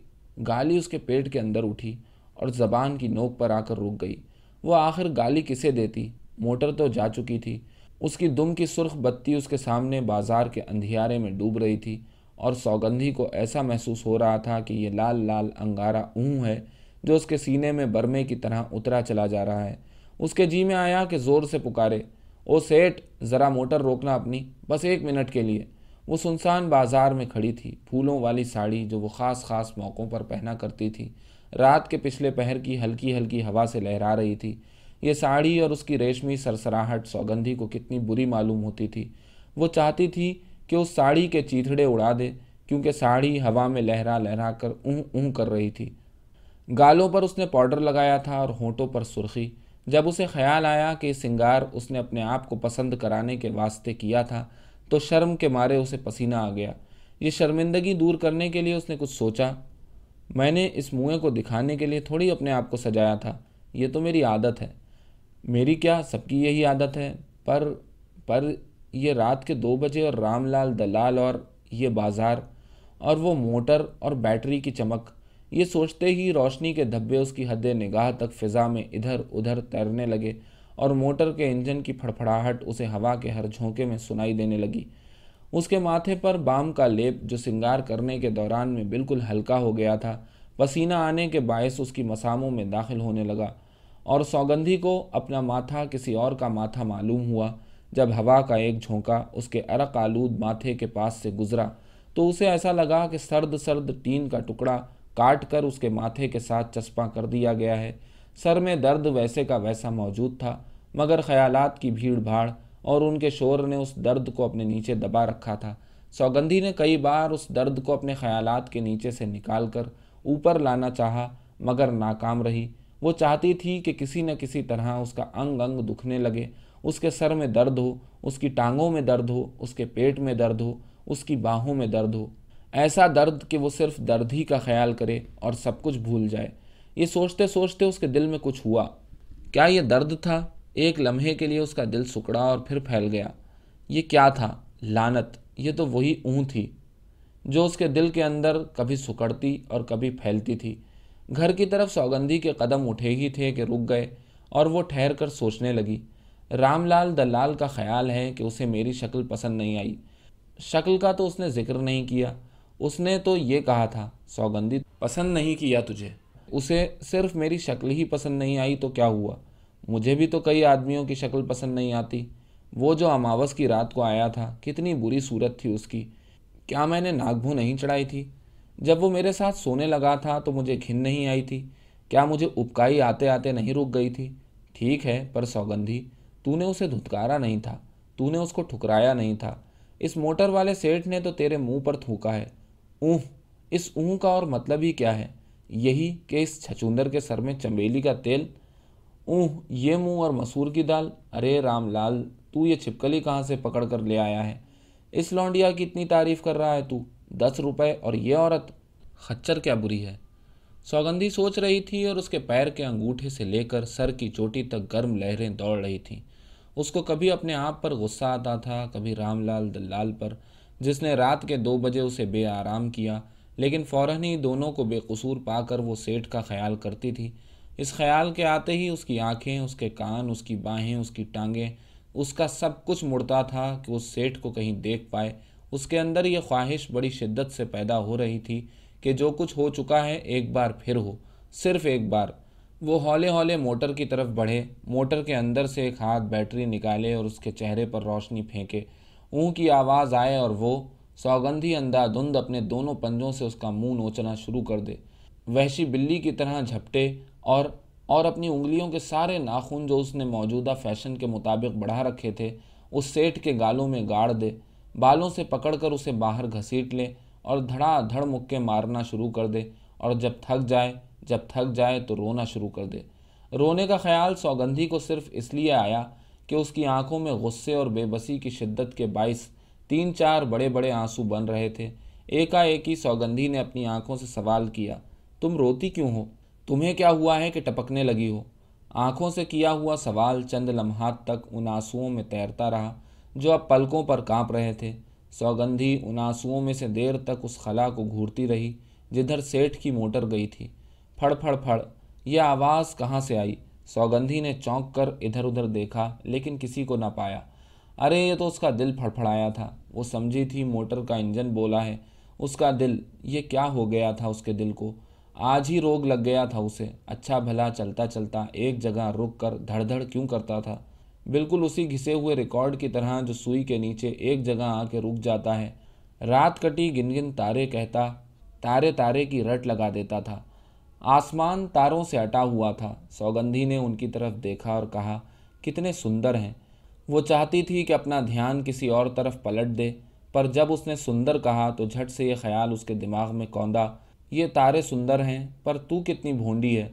گالی اس کے پیٹ کے اندر اٹھی اور زبان کی نوک پر آ کر رک گئی۔ وہ آخر گالی کسے دیتی؟ موٹر تو جا چکی تھی۔ اس کی دم کی سرخ بتی اس کے سامنے بازار کے اندھیارے میں ڈوب رہی تھی اور سوگندھی کو ایسا محسوس ہو رہا تھا کہ یہ لال لال انگارہ اون ہے جو اس کے سینے میں برمے کی طرح اترا چلا جا رہا ہے۔ اس کے جی میں آیا کہ زور سے پکارے۔ او سیٹ ذرا موٹر روکنا اپنی، بس ایک منٹ کے لیے۔ وہ سنسان بازار میں کھڑی تھی، پھولوں والی ساڑی جو وہ خاص خاص موقعوں پر پہنا کرتی تھی۔ رات کے پچھلے پہر کی ہلکی ہلکی ہوا سے لہرا رہی تھی۔ یہ ساڑی اور اس کی ریشمی سرسراہٹ سوگندھی کو کتنی بری معلوم ہوتی تھی۔ وہ چاہتی تھی کہ اس ساڑی کے چیتھڑے اڑا دے، کیونکہ ساڑی ہوا میں لہرا لہرا کر اون اون کر رہی تھی۔ گالوں پر اس نے پاؤڈر لگایا تھا اور ہونٹوں پر سرخی۔ جب اسے خیال آیا کہ سنگار اس نے اپنے آپ کو پسند کرانے کے واسطے کیا تھا تو شرم کے مارے اسے پسینہ آ گیا۔ یہ شرمندگی دور کرنے کے لیے اس نے کچھ سوچا۔ میں نے اس منہ کو دکھانے کے لیے تھوڑی اپنے آپ کو سجایا تھا۔ یہ تو میری عادت ہے۔ میری کیا سب کی یہی عادت ہے؟ پر پر یہ رات کے دو بجے اور رام لال، دلال اور یہ بازار اور وہ موٹر اور بیٹری کی چمک۔ یہ سوچتے ہی روشنی کے دھبے اس کی حد نگاہ تک فضا میں ادھر ادھر تیرنے لگے۔ اور موٹر کے انجن کی پھڑپھڑاہٹ اسے ہوا کے ہر جھونکے میں سنائی دینے لگی۔ اس کے ماتھے پر بام کا لیپ جو سنگار کرنے کے دوران میں بالکل ہلکا ہو گیا تھا، پسینہ آنے کے باعث اس کی مساموں میں داخل ہونے لگا اور سوگندھی کو اپنا ماتھا کسی اور کا ماتھا معلوم ہوا۔ جب ہوا کا ایک جھونکا اس کے عرق آلود ماتھے کے پاس سے گزرا تو اسے ایسا لگا کہ سرد سرد ٹین کا ٹکڑا کاٹ کر اس کے ماتھے کے ساتھ چسپاں کر دیا گیا ہے۔ سر میں درد ویسے کا ویسا موجود تھا، مگر خیالات کی بھیڑ بھاڑ اور ان کے شور نے اس درد کو اپنے نیچے دبا رکھا تھا۔ سوگندھی نے کئی بار اس درد کو اپنے خیالات کے نیچے سے نکال کر اوپر لانا چاہا، مگر ناکام رہی۔ وہ چاہتی تھی کہ کسی نہ کسی طرح اس کا انگ انگ دکھنے لگے۔ اس کے سر میں درد ہو، اس کی ٹانگوں میں درد ہو، اس کے پیٹ میں درد ہو، اس کی باہوں میں درد ہو۔ ایسا درد کہ وہ صرف درد ہی کا خیال کرے اور سب کچھ بھول جائے۔ یہ سوچتے سوچتے اس کے دل میں کچھ ہوا۔ کیا یہ درد تھا؟ ایک لمحے کے لیے اس کا دل سکڑا اور پھر پھیل گیا۔ یہ کیا تھا؟ لانت یہ تو وہی اون تھی جو اس کے دل کے اندر کبھی سکڑتی اور کبھی پھیلتی تھی۔ گھر کی طرف سوگندھی کے قدم اٹھے ہی تھے کہ رک گئے اور وہ ٹھہر کر سوچنے لگی۔ رام لال دلال کا خیال ہے کہ اسے میری شکل پسند نہیں آئی۔ شکل کا تو اس نے ذکر نہیں کیا۔ اس نے تو یہ کہا تھا سوگندھی پسند نہیں کیا تجھے۔ اسے صرف میری شکل ہی پسند نہیں آئی تو کیا ہوا؟ مجھے بھی تو کئی آدمیوں کی شکل پسند نہیں آتی۔ وہ جو اماوس کی رات کو آیا تھا، کتنی بری صورت تھی اس کی۔ کیا میں نے ناگبھو نہیں چڑھائی تھی؟ جب وہ میرے ساتھ سونے لگا تھا تو مجھے گھن نہیں آئی تھی۔ کیا مجھے اپکائی آتے آتے نہیں رک گئی تھی؟ ٹھیک ہے، پر سوگندھی، تو نے اسے دھتکارا نہیں تھا، تو نے اس کو ٹھکرایا نہیں تھا۔ اس موٹر والے سیٹ نے تو تیرے منہ پر تھوکا ہے۔ اونہ اس اونہ کا اور مطلب ہی کیا ہے؟ یہی کہ اس چھچوندر کے سر میں چمبیلی کا تیل اونہ یہ منہ اور مسور کی دال۔ ارے رام لال، تو یہ چھپکلی کہاں سے پکڑ کر لے آیا ہے؟ اس لونڈیا کی اتنی تعریف کر رہا ہے تو؟ دس روپے اور یہ عورت؟ خچر، کیا بری ہے؟ سوگندھی سوچ رہی تھی اور اس کے پیر کے انگوٹھے سے لے کر سر کی چوٹی تک گرم لہریں دوڑ رہی تھیں۔ اس کو کبھی اپنے آپ پر غصہ آتا تھا، کبھی رام لال دلال پر، جس نے رات کے دو بجے اسے بے آرام کیا۔ لیکن فوراً ہی دونوں کو بے قصور پا کر وہ سیٹ کا خیال کرتی تھی۔ اس خیال کے آتے ہی اس کی آنکھیں، اس کے کان، اس کی باہیں، اس کی ٹانگیں، اس کا سب کچھ مڑتا تھا کہ اس سیٹ کو کہیں دیکھ پائے۔ اس کے اندر یہ خواہش بڑی شدت سے پیدا ہو رہی تھی کہ جو کچھ ہو چکا ہے ایک بار پھر ہو۔ صرف ایک بار۔ وہ ہولے ہولے موٹر کی طرف بڑھے، موٹر کے اندر سے ایک ہاتھ بیٹری نکالے اور اس کے چہرے پر روشنی پھینکے۔ اون کی آواز آئے اور وہ سوگندھی اندھا دھند اپنے دونوں پنجوں سے اس کا منہ نوچنا شروع کر دے۔ وحشی بلی کی طرح جھپٹے اور اور اپنی انگلیوں کے سارے ناخن جو اس نے موجودہ فیشن کے مطابق بڑھا رکھے تھے، اس سیٹ کے گالوں میں گاڑ دے۔ بالوں سے پکڑ کر اسے باہر گھسیٹ لے اور دھڑا دھڑ مکے مارنا شروع کر دے۔ اور جب تھک جائے، جب تھک جائے تو رونا شروع کر دے۔ رونے کا خیال سوگندھی کو صرف اس لیے آیا کہ اس کی آنکھوں میں غصے اور بے بسی کی شدت کے باعث تین چار بڑے بڑے آنسو بن رہے تھے۔ ایک ہی سوگندھی نے اپنی آنکھوں سے سوال کیا، تم روتی کیوں ہو؟ تمہیں کیا ہوا ہے کہ ٹپکنے لگی ہو؟ آنکھوں سے کیا ہوا سوال چند لمحات تک ان آنسوؤں میں تیرتا رہا، جو اب پلکوں پر کانپ رہے تھے۔ سوگندھی ان آنسوؤں میں سے دیر تک اس خلا کو گھورتی رہی، جدھر سیٹھ کی موٹر گئی تھی۔ پھڑ پھڑ پھڑ، یہ آواز کہاں سے آئی؟ سوگندھی نے چونک کر ادھر ادھر دیکھا، لیکن کسی کو نہ پایا۔ ارے، یہ تو اس کا دل پھڑپھڑایا تھا۔ وہ سمجھی تھی، موٹر کا انجن بولا ہے۔ اس کا دل، یہ کیا ہو گیا تھا اس کے دل کو؟ آج ہی روگ لگ گیا تھا اسے۔ اچھا بھلا چلتا چلتا ایک جگہ رک کر دھڑ دھڑ کیوں کرتا تھا؟ بالکل اسی گھسے ہوئے ریکارڈ کی طرح جو سوئی کے نیچے ایک جگہ آ کے رک جاتا ہے۔ رات کٹی گن گن تارے کہتا، تارے تارے کی رٹ لگا دیتا تھا۔ آسمان تاروں سے اٹا ہوا تھا۔ سوگندھی نے ان کی طرف دیکھا اور کہا، کتنے سندر ہیں۔ وہ چاہتی تھی کہ اپنا دھیان کسی اور طرف پلٹ دے، پر جب اس نے سندر کہا تو جھٹ سے یہ خیال اس کے دماغ میں کوندا، یہ تارے سندر ہیں، پر تو کتنی بھونڈی ہے؟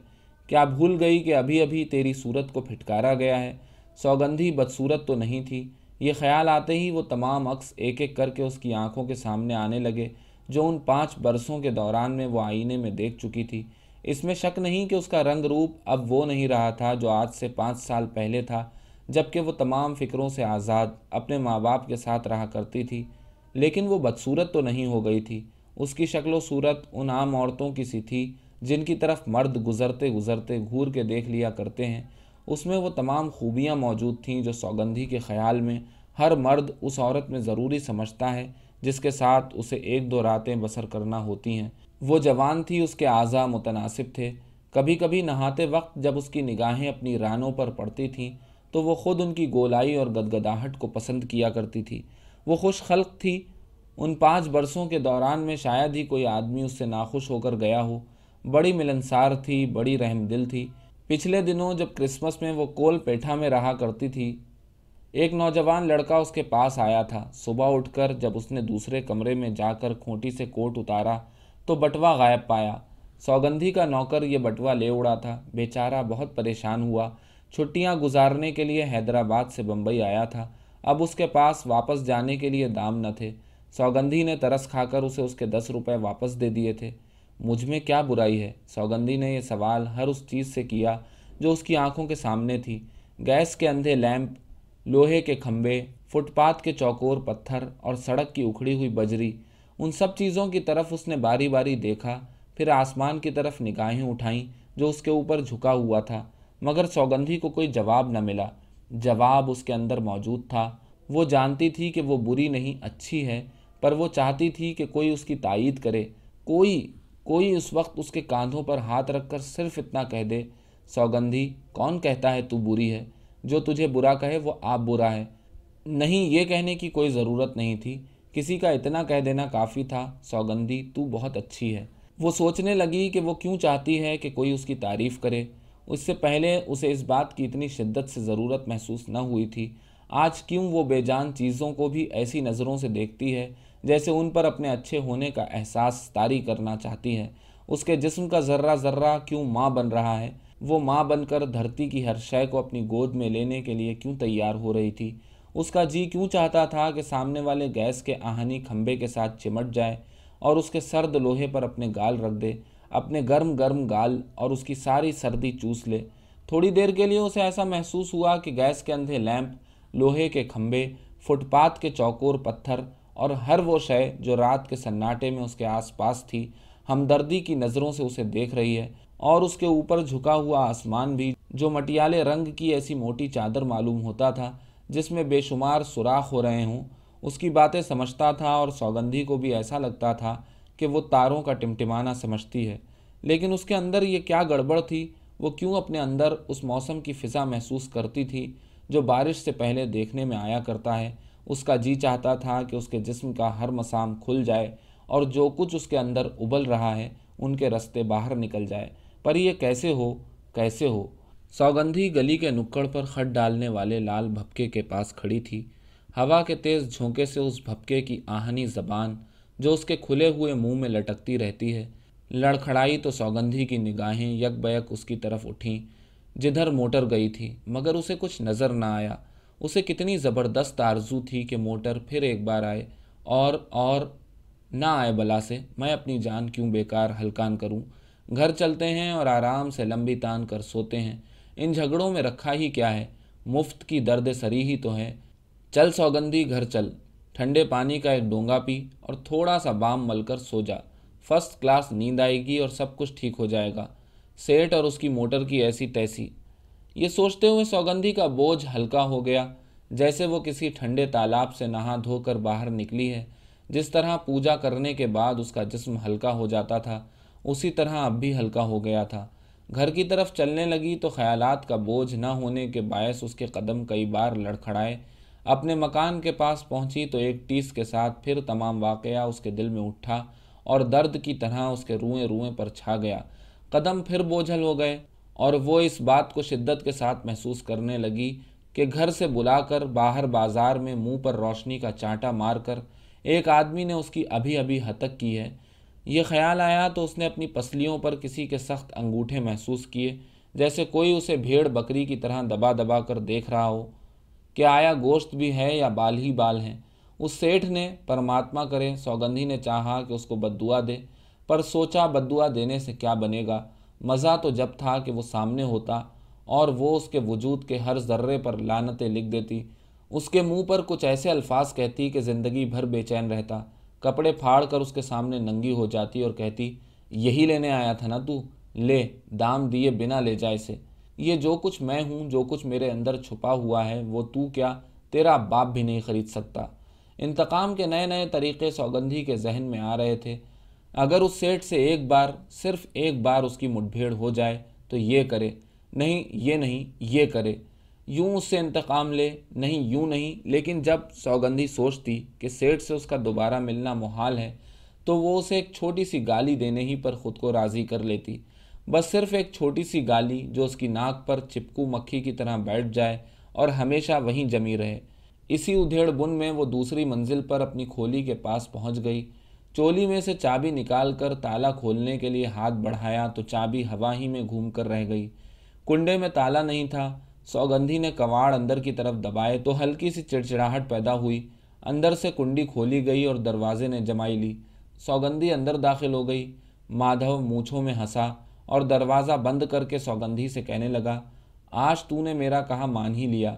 کیا بھول گئی کہ ابھی ابھی تیری صورت کو پھٹکارا گیا ہے؟ سوگندھی بدصورت تو نہیں تھی، یہ خیال آتے ہی وہ تمام عکس ایک ایک کر کے اس کی آنکھوں کے سامنے آنے لگے، جو ان پانچ برسوں کے دوران میں وہ آئینے میں دیکھ چکی تھی۔ اس میں شک نہیں کہ اس کا رنگ روپ اب وہ نہیں رہا تھا جو آج سے پانچ سال پہلے تھا۔ جبکہ وہ تمام فکروں سے آزاد اپنے ماں باپ کے ساتھ رہا کرتی تھی، لیکن وہ بدصورت تو نہیں ہو گئی تھی۔ اس کی شکل و صورت ان عام عورتوں کی سی تھی، جن کی طرف مرد گزرتے گزرتے گھور کے دیکھ لیا کرتے ہیں۔ اس میں وہ تمام خوبیاں موجود تھیں جو سوگندھی کے خیال میں ہر مرد اس عورت میں ضروری سمجھتا ہے، جس کے ساتھ اسے ایک دو راتیں بسر کرنا ہوتی ہیں۔ وہ جوان تھی، اس کے اعضاء متناسب تھے۔ کبھی کبھی نہاتے وقت جب اس کی نگاہیں اپنی رانوں پر پڑتی تھیں تو وہ خود ان کی گولائی اور گدگداہٹ کو پسند کیا کرتی تھی۔ وہ خوش خلق تھی۔ ان پانچ برسوں کے دوران میں شاید ہی کوئی آدمی اس سے ناخوش ہو کر گیا ہو۔ بڑی ملنسار تھی، بڑی رحم دل تھی۔ پچھلے دنوں جب کرسمس میں وہ کول پیٹھا میں رہا کرتی تھی، ایک نوجوان لڑکا اس کے پاس آیا تھا۔ صبح اٹھ کر جب اس نے دوسرے کمرے میں جا کر کھوٹی سے کوٹ اتارا تو بٹوا غائب پایا۔ سوگندھی کا نوکر یہ بٹوا لے اڑا تھا۔ بیچارہ بہت پریشان ہوا۔ چھٹیاں گزارنے کے لیے حیدرآباد سے بمبئی آیا تھا۔ اب اس کے پاس واپس جانے کے لیے دام نہ تھے۔ سوگندھی نے ترس کھا کر اسے اس کے دس روپے واپس دے دیے تھے۔ مجھ میں کیا برائی ہے؟ سوگندھی نے یہ سوال ہر اس چیز سے کیا جو اس کی آنکھوں کے سامنے تھی۔ گیس کے اندھے لیمپ، لوہے کے کھمبے، فٹ پاتھ کے چوکور، پتھر اور سڑک کی اکھڑی ہوئی بجری، ان سب چیزوں کی طرف اس نے باری باری دیکھا۔ پھر آسمان کی طرف نگاہیں اٹھائیں جو اس کے اوپر جھکا ہوا تھا۔ مگر سوگندھی کو کوئی جواب نہ ملا۔ جواب اس کے اندر موجود تھا۔ وہ جانتی تھی کہ وہ بری نہیں، اچھی ہے، پر وہ چاہتی تھی کہ کوئی اس کی تائید کرے۔ کوئی کوئی اس وقت اس کے کاندھوں پر ہاتھ رکھ کر صرف اتنا کہہ دے، سوگندھی، کون کہتا ہے تو بری ہے؟ جو تجھے برا کہے وہ آپ برا ہے نہیں، یہ کہنے کی کوئی ضرورت نہیں تھی۔ کسی کا اتنا کہہ دینا کافی تھا، سوگندھی، تو بہت اچھی ہے۔ وہ سوچنے لگی کہ وہ کیوں چاہتی ہے کہ کوئی اس کی تعریف کرے۔ اس سے پہلے اسے اس بات کی اتنی شدت سے ضرورت محسوس نہ ہوئی تھی۔ آج کیوں وہ بے جان چیزوں کو بھی ایسی نظروں سے دیکھتی ہے جیسے ان پر اپنے اچھے ہونے کا احساس طاری کرنا چاہتی ہے؟ اس کے جسم کا ذرہ ذرہ کیوں ماں بن رہا ہے؟ وہ ماں بن کر دھرتی کی ہر شے کو اپنی گود میں لینے کے لیے کیوں تیار ہو رہی تھی؟ اس کا جی کیوں چاہتا تھا کہ سامنے والے گیس کے آہنی کھمبے کے ساتھ چمٹ جائے اور اس کے سرد لوہے پر اپنے گال رکھ دے؟ اپنے گرم گرم گال اور اس کی ساری سردی چوس لے۔ تھوڑی دیر کے لیے اسے ایسا محسوس ہوا کہ گیس کے اندھے لیمپ، لوہے کے کھمبے، فٹ پاتھ کے چوکور پتھر اور ہر وہ شے جو رات کے سناٹے میں اس کے آس پاس تھی، ہمدردی کی نظروں سے اسے دیکھ رہی ہے۔ اور اس کے اوپر جھکا ہوا آسمان بھی، جو مٹیالے رنگ کی ایسی موٹی چادر معلوم ہوتا تھا، جس میں بے شمار سوراخ ہو رہے ہوں۔ اس کی باتیں سمجھتا تھا اور سوگندھی کو بھی ایسا لگتا تھا کہ وہ تاروں کا ٹمٹمانا سمجھتی ہے۔ لیکن اس کے اندر یہ کیا گڑبڑ تھی؟ وہ کیوں اپنے اندر اس موسم کی فضا محسوس کرتی تھی جو بارش سے پہلے دیکھنے میں آیا کرتا ہے؟ اس کا جی چاہتا تھا کہ اس کے جسم کا ہر مسام کھل جائے اور جو کچھ اس کے اندر ابل رہا ہے، ان کے رستے باہر نکل جائے۔ پر یہ کیسے ہو؟ کیسے ہو؟ سوگندھی گلی کے نکڑ پر خط ڈالنے والے لال بھپکے کے پاس کھڑی تھی۔ ہوا کے تیز جھونکے سے اس بھپکے کی آہنی زبان جو اس کے کھلے ہوئے منہ میں لٹکتی رہتی ہے۔ لڑکھڑائی تو سوگندھی کی نگاہیں یک بیک اس کی طرف اٹھیں۔ جدھر موٹر گئی تھی، مگر اسے کچھ نظر نہ آیا۔ اسے کتنی زبردست آرزو تھی کہ موٹر پھر ایک بار آئے۔ اور اور، نہ آئے بلا سے، میں اپنی جان کیوں بیکار ہلکان کروں؟ گھر چلتے ہیں اور آرام سے لمبی تان کر سوتے ہیں۔ ان جھگڑوں میں رکھا ہی کیا ہے؟ مفت کی درد سری ہی تو ہے۔ چل سوگندھی، گھر چل۔ ٹھنڈے پانی کا ایک ڈونگا پی اور تھوڑا سا بام مل کر سو جا فرسٹ کلاس نیند آئے گی اور سب کچھ ٹھیک ہو جائے گا۔ سیٹ اور اس کی موٹر کی ایسی تیسی۔ یہ سوچتے ہوئے سوگندھی کا بوجھ ہلکا ہو گیا، جیسے وہ کسی ٹھنڈے تالاب سے نہا دھو کر باہر نکلی ہے۔ جس طرح پوجا کرنے کے بعد اس کا جسم ہلکا ہو جاتا تھا، اسی طرح اب بھی ہلکا ہو گیا تھا۔ گھر کی طرف چلنے لگی تو خیالات کا بوجھ نہ ہونے کے باعث اس کے قدم کئی بار لڑکھڑائے۔ اپنے مکان کے پاس پہنچی تو ایک ٹیس کے ساتھ پھر تمام واقعہ اس کے دل میں اٹھا اور درد کی طرح اس کے روئیں روئیں پر چھا گیا۔ قدم پھر بوجھل ہو گئے اور وہ اس بات کو شدت کے ساتھ محسوس کرنے لگی کہ گھر سے بلا کر باہر بازار میں منہ پر روشنی کا چانٹا مار کر ایک آدمی نے اس کی ابھی ابھی ہتک کی ہے۔ یہ خیال آیا تو اس نے اپنی پسلیوں پر کسی کے سخت انگوٹھے محسوس کیے، جیسے کوئی اسے بھیڑ بکری کی طرح دبا دبا کر دیکھ رہا ہو۔ کہ آیا گوشت بھی ہے یا بال ہی بال ہیں۔ اس سیٹھ نے پرماتما کرے سوگندھی نے چاہا کہ اس کو بدعا دے، پر سوچا بدعا دینے سے کیا بنے گا؟ مزہ تو جب تھا کہ وہ سامنے ہوتا اور وہ اس کے وجود کے ہر ذرے پر لانتیں لکھ دیتی۔ اس کے منہ پر کچھ ایسے الفاظ کہتی کہ زندگی بھر بے چین رہتا۔ کپڑے پھاڑ کر اس کے سامنے ننگی ہو جاتی اور کہتی، یہی لینے آیا تھا نا تو؟ لے، دام دیے بنا لے جائے سے یہ جو کچھ میں ہوں، جو کچھ میرے اندر چھپا ہوا ہے، وہ تو کیا تیرا باپ بھی نہیں خرید سکتا؟ انتقام کے نئے نئے طریقے سوگندھی کے ذہن میں آ رہے تھے۔ اگر اس سیٹ سے ایک بار، صرف ایک بار اس کی مٹ بھیڑ ہو جائے تو یہ کرے۔ نہیں، یہ نہیں، یہ کرے۔ یوں اس سے انتقام لے، نہیں، یوں نہیں، لیکن جب سوگندھی سوچتی کہ سیٹ سے اس کا دوبارہ ملنا محال ہے، تو وہ اسے ایک چھوٹی سی گالی دینے ہی پر خود کو راضی کر لیتی۔ بس صرف ایک چھوٹی سی گالی جو اس کی ناک پر چپکو مکھی کی طرح بیٹھ جائے اور ہمیشہ وہیں جمی رہے۔ اسی ادھیڑ بن میں وہ دوسری منزل پر اپنی کھولی کے پاس پہنچ گئی۔ چولی میں سے چابی نکال کر تالا کھولنے کے لیے ہاتھ بڑھایا تو چابی ہوا ہی میں گھوم کر رہ گئی۔ کنڈے میں تالا نہیں تھا، سوگندھی نے کواڑ اندر کی طرف دبائے تو ہلکی سی چڑچڑاہٹ پیدا ہوئی۔ اندر سے کنڈی کھولی گئی اور دروازے نے جمائی لی۔ سوگندھی اندر داخل ہو گئی۔ مادھو مونچھوں میں ہنسا۔ اور دروازہ بند کر کے سوگندھی سے کہنے لگا، آج تو نے میرا کہا مان ہی لیا۔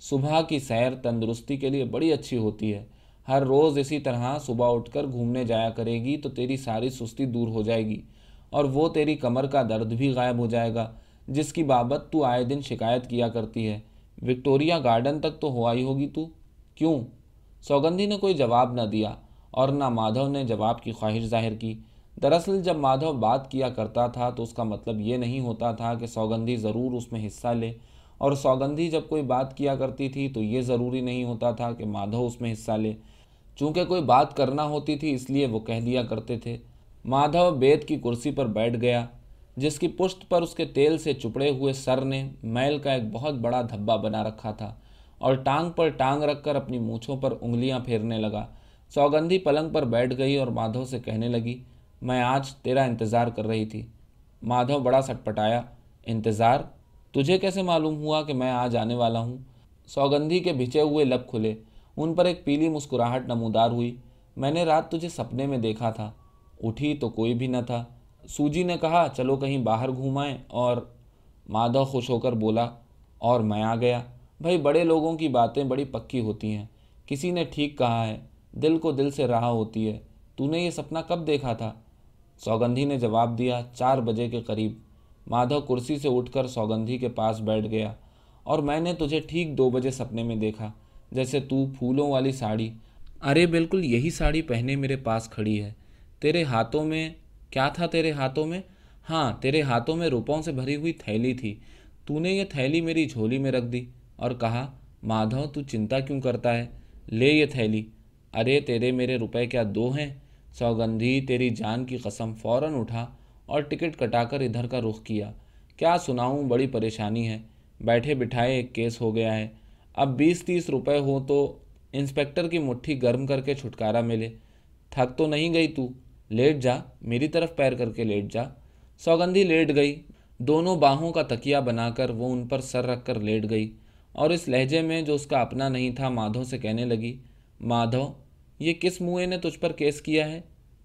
صبح کی سیر تندرستی کے لیے بڑی اچھی ہوتی ہے۔ ہر روز اسی طرح صبح اٹھ کر گھومنے جایا کرے گی تو تیری ساری سستی دور ہو جائے گی اور وہ تیری کمر کا درد بھی غائب ہو جائے گا، جس کی بابت تو آئے دن شکایت کیا کرتی ہے۔ وکٹوریا گارڈن تک تو ہو آئی ہوگی تو؟ کیوں؟ سوگندھی نے کوئی جواب نہ دیا اور نہ مادھو نے جواب کی خواہش ظاہر کی۔ دراصل جب مادھو بات کیا کرتا تھا تو اس کا مطلب یہ نہیں ہوتا تھا کہ سوگندھی ضرور اس میں حصہ لے۔ اور سوگندھی جب کوئی بات کیا کرتی تھی تو یہ ضروری نہیں ہوتا تھا کہ مادھو اس میں حصہ لے۔ چونکہ کوئی بات کرنا ہوتی تھی اس لیے وہ کہہ دیا کرتے تھے۔ مادھو بیت کی کرسی پر بیٹھ گیا، جس کی پشت پر اس کے تیل سے چپڑے ہوئے سر نے میل کا ایک بہت بڑا دھبا بنا رکھا تھا اور ٹانگ پر ٹانگ رکھ کر اپنی مونچھوں پر انگلیاں پھیرنے لگا۔ سوگندھی پلنگ پر بیٹھ گئی اور مادھو سے کہنے لگی میں آج تیرا انتظار کر رہی تھی۔ مادھو بڑا سٹ پٹایا انتظار؟ تجھے کیسے معلوم ہوا کہ میں آج آنے والا ہوں؟ سوگندھی کے بھچے ہوئے لب کھلے، ان پر ایک پیلی مسکراہٹ نمودار ہوئی۔ میں نے رات تجھے سپنے میں دیکھا تھا، اٹھی تو کوئی بھی نہ تھا۔ سوجی نے کہا، چلو کہیں باہر گھومائیں اور مادھو خوش ہو کر بولا، اور میں آ گیا۔ بھائی، بڑے لوگوں کی باتیں بڑی پکی ہوتی ہیں۔ کسی نے ٹھیک کہا ہے، دل کو دل سے رہا ہوتی ہے۔ تو نے یہ سپنا کب دیکھا تھا؟ سوگندھی نے جواب دیا، چار بجے کے قریب۔ مادھو کرسی سے اٹھ کر سوگندھی کے پاس بیٹھ گیا اور میں نے تجھے ٹھیک دو بجے سپنے میں دیکھا، جیسے تو پھولوں والی ساڑی ارے بالکل یہی ساڑی پہنے میرے پاس کھڑی ہے۔ تیرے ہاتھوں میں، کیا تھا تیرے ہاتھوں میں؟ ہاں تیرے ہاتھوں میں روپوں سے بھری ہوئی تھیلی تھی۔ تو نے یہ تھیلی میری جھولی میں رکھ دی اور کہا، مادھو تو چنتا کیوں کرتا ہے؟ لے یہ تھیلی۔ ارے تیرے میرے روپے کیا دو ہیں؟ سوگندھی تیری جان کی قسم فوراً اٹھا اور ٹکٹ کٹا کر ادھر کا رخ کیا۔ کیا سناؤں، بڑی پریشانی ہے۔ بیٹھے بٹھائے ایک کیس ہو گیا ہے۔ اب بیس تیس روپے ہو تو انسپیکٹر کی مٹھی گرم کر کے چھٹکارا ملے۔ تھک تو نہیں گئی تو؟ لیٹ جا، میری طرف پیر کر کے لیٹ جا۔ سوگندھی لیٹ گئی۔ دونوں باہوں کا تکیہ بنا کر وہ ان پر سر رکھ کر لیٹ گئی۔ اور اس لہجے میں جو اس کا اپنا نہیں تھا، مادھو سے کہنے لگی، مادھو یہ کس موئے نے تجھ پر کیس کیا ہے؟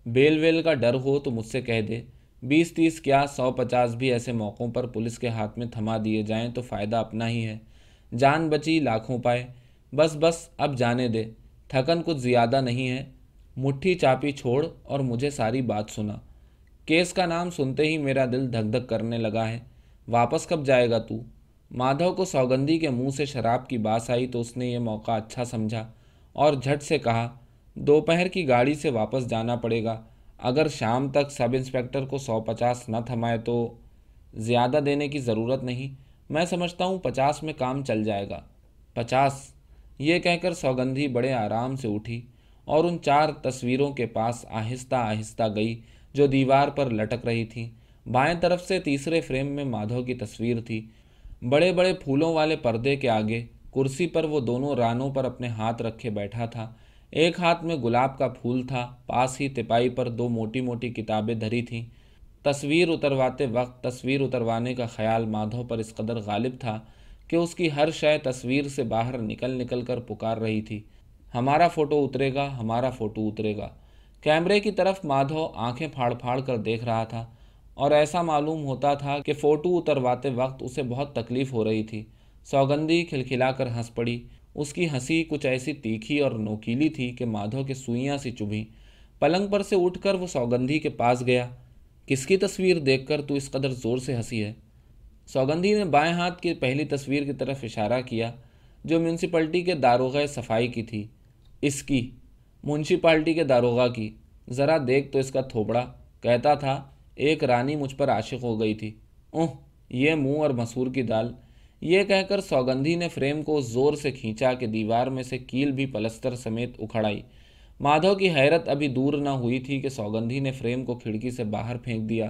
بیل ویل کا ڈر ہو تو مجھ سے کہہ دے۔ بیس تیس کیا سو پچاس بھی ایسے موقعوں پر پولیس کے ہاتھ میں تھما دیے جائیں تو فائدہ اپنا ہی ہے۔ جان بچی لاکھوں پائے۔ بس بس اب جانے دے۔ تھکن کچھ زیادہ نہیں ہے۔ مٹھی چاپی چھوڑ اور مجھے ساری بات سنا۔ کیس کا نام سنتے ہی میرا دل دھک دھک کرنے لگا ہے۔ واپس کب جائے گا تو؟ مادھو کو سوگندھی کے منہ سے شراب کی باس آئی تو اس نے یہ موقع اچھا سمجھا اور جھٹ سے کہا دوپہر کی گاڑی سے واپس جانا پڑے گا۔ اگر شام تک سب انسپیکٹر کو سو پچاس نہ تھمائے تو زیادہ دینے کی ضرورت نہیں۔ میں سمجھتا ہوں پچاس میں کام چل جائے گا۔ پچاس۔ یہ کہہ کر سوگندھی بڑے آرام سے اٹھی اور ان چار تصویروں کے پاس آہستہ آہستہ گئی جو دیوار پر لٹک رہی تھیں۔ بائیں طرف سے تیسرے فریم میں مادھو کی تصویر تھی۔ بڑے بڑے پھولوں والے پردے کے آگے کرسی پر وہ دونوں رانوں پر اپنے ہاتھ رکھے بیٹھا تھا۔ ایک ہاتھ میں گلاب کا پھول تھا، پاس ہی تپائی پر دو موٹی موٹی کتابیں دھری تھیں۔ تصویر اترواتے وقت تصویر اتروانے کا خیال مادھو پر اس قدر غالب تھا کہ اس کی ہر شے تصویر سے باہر نکل نکل کر پکار رہی تھی۔ ہمارا فوٹو اترے گا، ہمارا فوٹو اترے گا۔ کیمرے کی طرف مادھو آنکھیں پھاڑ پھاڑ کر دیکھ رہا تھا اور ایسا معلوم ہوتا تھا کہ فوٹو اترواتے وقت اسے بہت تکلیف ہو رہی تھی۔ سوگندھی کھلکھلا کر ہنس پڑی۔ اس کی ہنسی کچھ ایسی تیکھی اور نوکیلی تھی کہ مادھو کے سوئیاں سی چبھیں پلنگ پر سے اٹھ کر وہ سوگندھی کے پاس گیا۔ کس کی تصویر دیکھ کر تو اس قدر زور سے ہنسی ہے۔ سوگندھی نے بائیں ہاتھ کی پہلی تصویر کی طرف اشارہ کیا، جو میونسپلٹی کے داروغہ صفائی کی تھی۔ اس کی منشپالٹی کے داروغہ کی۔ ذرا دیکھ تو اس کا تھوپڑا کہتا تھا، ایک رانی مجھ پر عاشق ہو گئی تھی۔ اوہ، یہ منہ اور مسور کی دال۔ یہ کہہ کر سوگندھی نے فریم کو زور سے کھینچا کہ دیوار میں سے کیل بھی پلستر سمیت اکھڑائی۔ مادھو کی حیرت ابھی دور نہ ہوئی تھی کہ سوگندھی نے فریم کو کھڑکی سے باہر پھینک دیا۔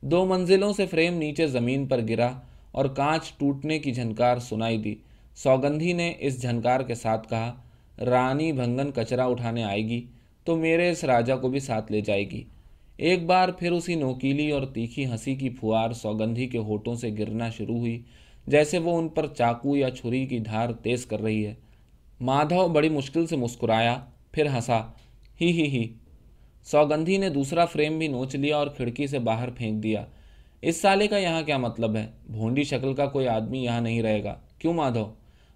دو منزلوں سے فریم نیچے زمین پر گرا اور کانچ ٹوٹنے کی جھنکار سنائی دی۔ سوگندھی نے اس جھنکار کے ساتھ کہا، رانی بھنگن کچرا اٹھانے آئے گی، تو میرے اس راجا کو بھی ساتھ لے جائے گی۔ ایک بار پھر اسی نوکیلی اور تیکھی ہنسی کی پھوار سوگندھی کے ہوٹوں سے گرنا شروع ہوئی۔ جیسے وہ ان پر چاقو یا چھری کی دھار تیز کر رہی ہے۔ مادھو بڑی مشکل سے مسکرایا، پھر ہنسا، ہی ہی ہی۔ سوگندھی نے دوسرا فریم بھی نوچ لیا اور کھڑکی سے باہر پھینک دیا۔ اس سالے کا یہاں کیا مطلب ہے؟ بھونڈی شکل کا کوئی آدمی یہاں نہیں رہے گا۔ کیوں مادھو؟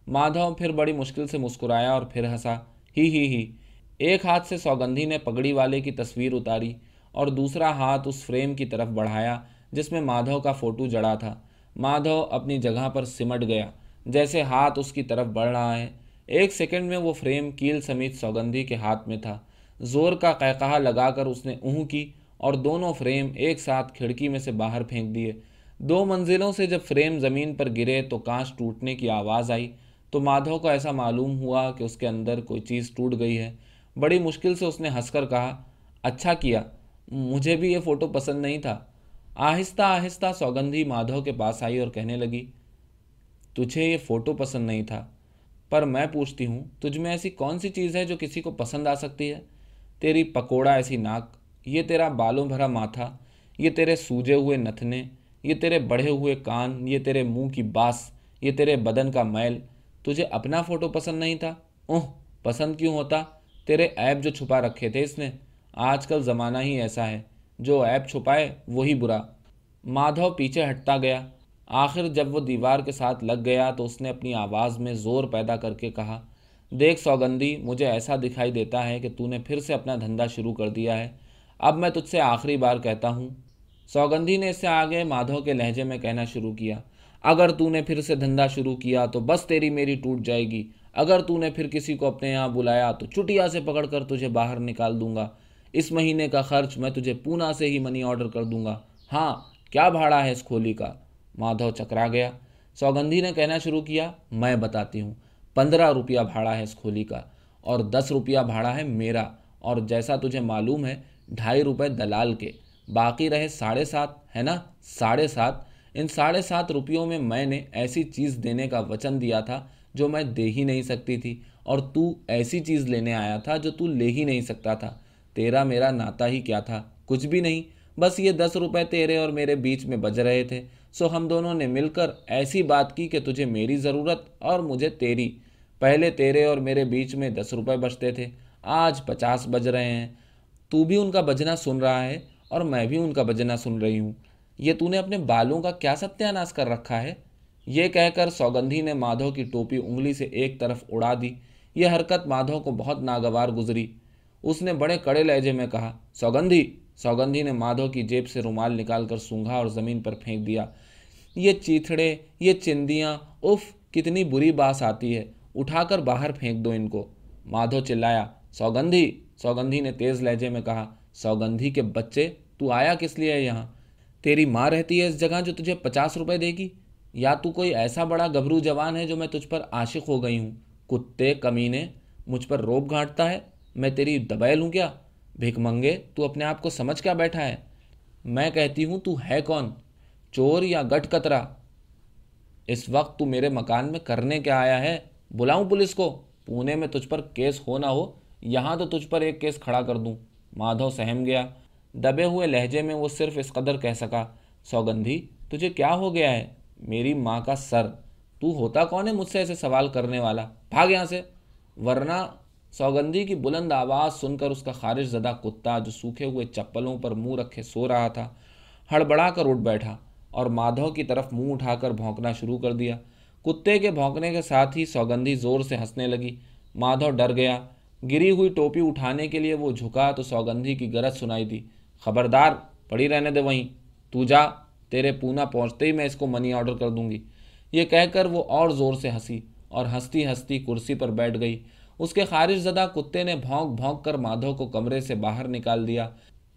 مادھو پھر بڑی مشکل سے مسکرایا اور پھر ہنسا، ہی ہی ہی۔ ایک ہاتھ سے سوگندھی نے پگڑی والے کی تصویر اتاری اور دوسرا ہاتھ اس فریم کی طرف بڑھایا جس میں مادھو کا فوٹو جڑا تھا۔ مادھو اپنی جگہ پر سمٹ گیا۔ جیسے ہاتھ اس کی طرف بڑھ رہا ہے۔ ایک سیکنڈ میں وہ فریم کیل سمیت سوگندھی کے ہاتھ میں تھا۔ زور کا قہقہ لگا کر اس نے اونہ کی اور دونوں فریم ایک ساتھ کھڑکی میں سے باہر پھینک دیے۔ دو منزلوں سے جب فریم زمین پر گرے تو کانچ ٹوٹنے کی آواز آئی۔ تو مادھو کو ایسا معلوم ہوا کہ اس کے اندر کوئی چیز ٹوٹ گئی ہے۔ بڑی مشکل سے اس نے ہنس کر کہا اچھا کیا، مجھے بھی یہ فوٹو پسند نہیں تھا۔ آہستہ آہستہ سوگندھی مادھو کے پاس آئی اور کہنے لگی، تجھے یہ فوٹو پسند نہیں تھا، پر میں پوچھتی ہوں، تجھ میں ایسی کون سی چیز ہے جو کسی کو پسند آ سکتی ہے؟ تیری پکوڑا ایسی ناک، یہ تیرا بالوں بھرا ماتھا، یہ تیرے سوجے ہوئے نتھنے، یہ تیرے بڑھے ہوئے کان، یہ تیرے منہ کی باس، یہ تیرے بدن کا میل، تجھے اپنا فوٹو پسند نہیں تھا؟ اوہ، پسند کیوں ہوتا؟ تیرے ایپ جو چھپا رکھے تھے اس نے، آج کل زمانہ ہی ایسا ہے۔ جو ایپ چھپائے وہی برا۔ مادھو پیچھے ہٹتا گیا۔ آخر جب وہ دیوار کے ساتھ لگ گیا تو اس نے اپنی آواز میں زور پیدا کر کے کہا، دیکھ سوگندھی مجھے ایسا دکھائی دیتا ہے کہ تو نے پھر سے اپنا دھندا شروع کر دیا ہے۔ اب میں تجھ سے آخری بار کہتا ہوں۔ سوگندھی نے اس سے آگے مادھو کے لہجے میں کہنا شروع کیا۔ اگر تو نے پھر سے دھندا شروع کیا تو بس تیری میری ٹوٹ جائے گی۔ اگر تو نے پھر کسی کو اپنے یہاں بلایا تو چٹیا سے پکڑ کر تجھے باہر نکال دوں گا۔ اس مہینے کا خرچ میں تجھے پونا سے ہی منی آرڈر کر دوں گا۔ ہاں کیا بھاڑا ہے اس کھولی کا؟ مادھو چکرا گیا۔ سوگندھی نے کہنا شروع کیا، میں بتاتی ہوں، پندرہ روپیہ بھاڑا ہے اس کھولی کا اور دس روپیہ بھاڑا ہے میرا اور جیسا تجھے معلوم ہے، ڈھائی روپے دلال کے۔ باقی رہے ساڑھے سات، ہے نا؟ ساڑھے سات۔ ان ساڑھے سات روپیوں میں میں نے ایسی چیز دینے کا وچن دیا تھا جو میں دے ہی نہیں سکتی تھی اور تو ایسی چیز لینے آیا تھا جو تو لے ہی نہیں سکتا تھا۔ تیرا میرا ناتا ہی کیا تھا؟ کچھ بھی نہیں، بس یہ دس روپے تیرے اور میرے بیچ میں بج رہے تھے۔ سو ہم دونوں نے مل کر ایسی بات کی کہ تجھے میری ضرورت اور مجھے تیری۔ پہلے تیرے اور میرے بیچ میں دس روپے بچتے تھے۔ آج پچاس بج رہے ہیں۔ تو بھی ان کا بجنا سن رہا ہے اور میں بھی ان کا بجنا سن رہی ہوں۔ یہ تو نے اپنے بالوں کا کیا ستیہ کر رکھا ہے؟ یہ کہہ کر سوگندھی نے مادھو کی ٹوپی انگلی سے ایک طرف اڑا دی۔ یہ حرکت مادھو کو بہت ناگوار گزری۔ اس نے بڑے کڑے لہجے میں کہا، سوگندھی سوگندھی نے مادھو کی جیب سے رومال نکال کر سونگھا اور زمین پر پھینک دیا۔ یہ چیتھڑے، یہ چندیاں اف کتنی بری باس آتی ہے۔ اٹھا کر باہر پھینک دو ان کو۔ مادھو چلایا، سوگندھی سوگندھی نے تیز لہجے میں کہا، سوگندھی کے بچے، تو آیا کس لیے ہے یہاں؟ تیری ماں رہتی ہے اس جگہ جو تجھے پچاس روپے دے گی؟ یا تو کوئی ایسا بڑا گبرو جوان ہے جو میں تجھ پر عاشق ہو گئی ہوں؟ کتے، کمینے، مجھ پر روب گھانٹتا ہے؟ میں تیری دبیل ہوں کیا؟ بھیک منگے تو اپنے آپ کو سمجھ کیا بیٹھا ہے؟ میں کہتی ہوں، تو ہے کون؟ چور یا گٹ کترا؟ اس وقت تو میرے مکان میں کرنے کیا آیا ہے؟ بلاؤں پولیس کو۔ پونے میں تجھ پر کیس ہو نہ ہو، یہاں تو تجھ پر ایک کیس کھڑا کر دوں۔ مادھو سہم گیا۔ دبے ہوئے لہجے میں وہ صرف اس قدر کہہ سکا، سوگندھی، تجھے کیا ہو گیا ہے؟ میری ماں کا سر۔ تو ہوتا کون ہے مجھ سے ایسے سوال کرنے والا؟ بھاگ یہاں سے۔ ورنہ سوگندھی کی بلند آواز سن کر اس کا خارج زدہ کتا جو سوکھے ہوئے چپلوں پر منہ رکھے سو رہا تھا، ہڑبڑا کر اٹھ بیٹھا اور مادھو کی طرف منہ اٹھا کر بھونکنا شروع کر دیا۔ کتے کے بھونکنے کے ساتھ ہی سوگندھی زور سے ہنسنے لگی۔ مادھو ڈر گیا۔ گری ہوئی ٹوپی اٹھانے کے لیے وہ جھکا تو سوگندھی کی گرج سنائی دی۔ خبردار، پڑی رہنے دے وہیں۔ تو جا، تیرے پونا پہنچتے ہی میں اس کو منی آرڈر کر دوں گی۔ یہ کہہ کر وہ اور زور سے ہنسی اور ہنستی ہنستی کرسی پر بیٹھ گئی۔ اس کے خارج زدہ کتے نے بھونک بھونک کر مادھو کو کمرے سے باہر نکال دیا۔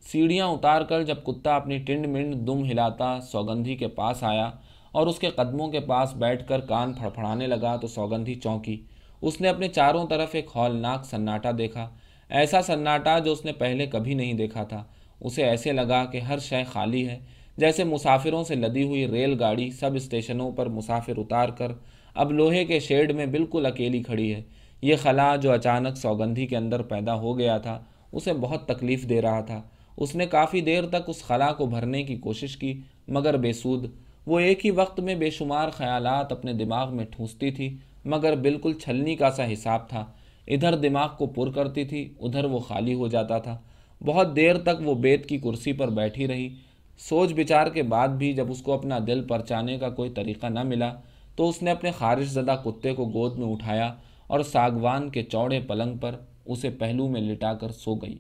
سیڑھیاں اتار کر جب کتا اپنی ٹنڈ منڈ دم ہلاتا، سوگندھی کے پاس آیا اور اس کے قدموں کے پاس بیٹھ کر کان پھڑپھڑانے لگا تو سوگندھی چونکی۔ اس نے اپنے چاروں طرف ایک ہولناک سناٹا دیکھا۔ ایسا سناٹا جو اس نے پہلے کبھی نہیں دیکھا تھا۔ اسے ایسے لگا کہ ہر شے خالی ہے، جیسے مسافروں سے لدی ہوئی ریل گاڑی سب اسٹیشنوں پر مسافر اتار کر اب لوہے کے شیڈ میں بالکل اکیلی کھڑی ہے۔ یہ خلا جو اچانک سوگندھی کے اندر پیدا ہو گیا تھا، اسے بہت تکلیف دے رہا تھا۔ اس نے کافی دیر تک اس خلا کو بھرنے کی کوشش کی، مگر بے سود۔ وہ ایک ہی وقت میں بے شمار خیالات اپنے دماغ میں ٹھونستی تھی، مگر بالکل چھلنی کا سا حساب تھا۔ ادھر دماغ کو پر کرتی تھی، ادھر وہ خالی ہو جاتا تھا۔ بہت دیر تک وہ بیت کی کرسی پر بیٹھی رہی۔ سوچ بچار کے بعد بھی جب اس کو اپنا دل پرچانے کا کوئی طریقہ نہ ملا، تو اس نے اپنے خارش زدہ کتے کو گود میں اٹھایا۔ اور ساگوان کے چوڑے پلنگ پر اسے پہلو میں لٹا کر سو گئی۔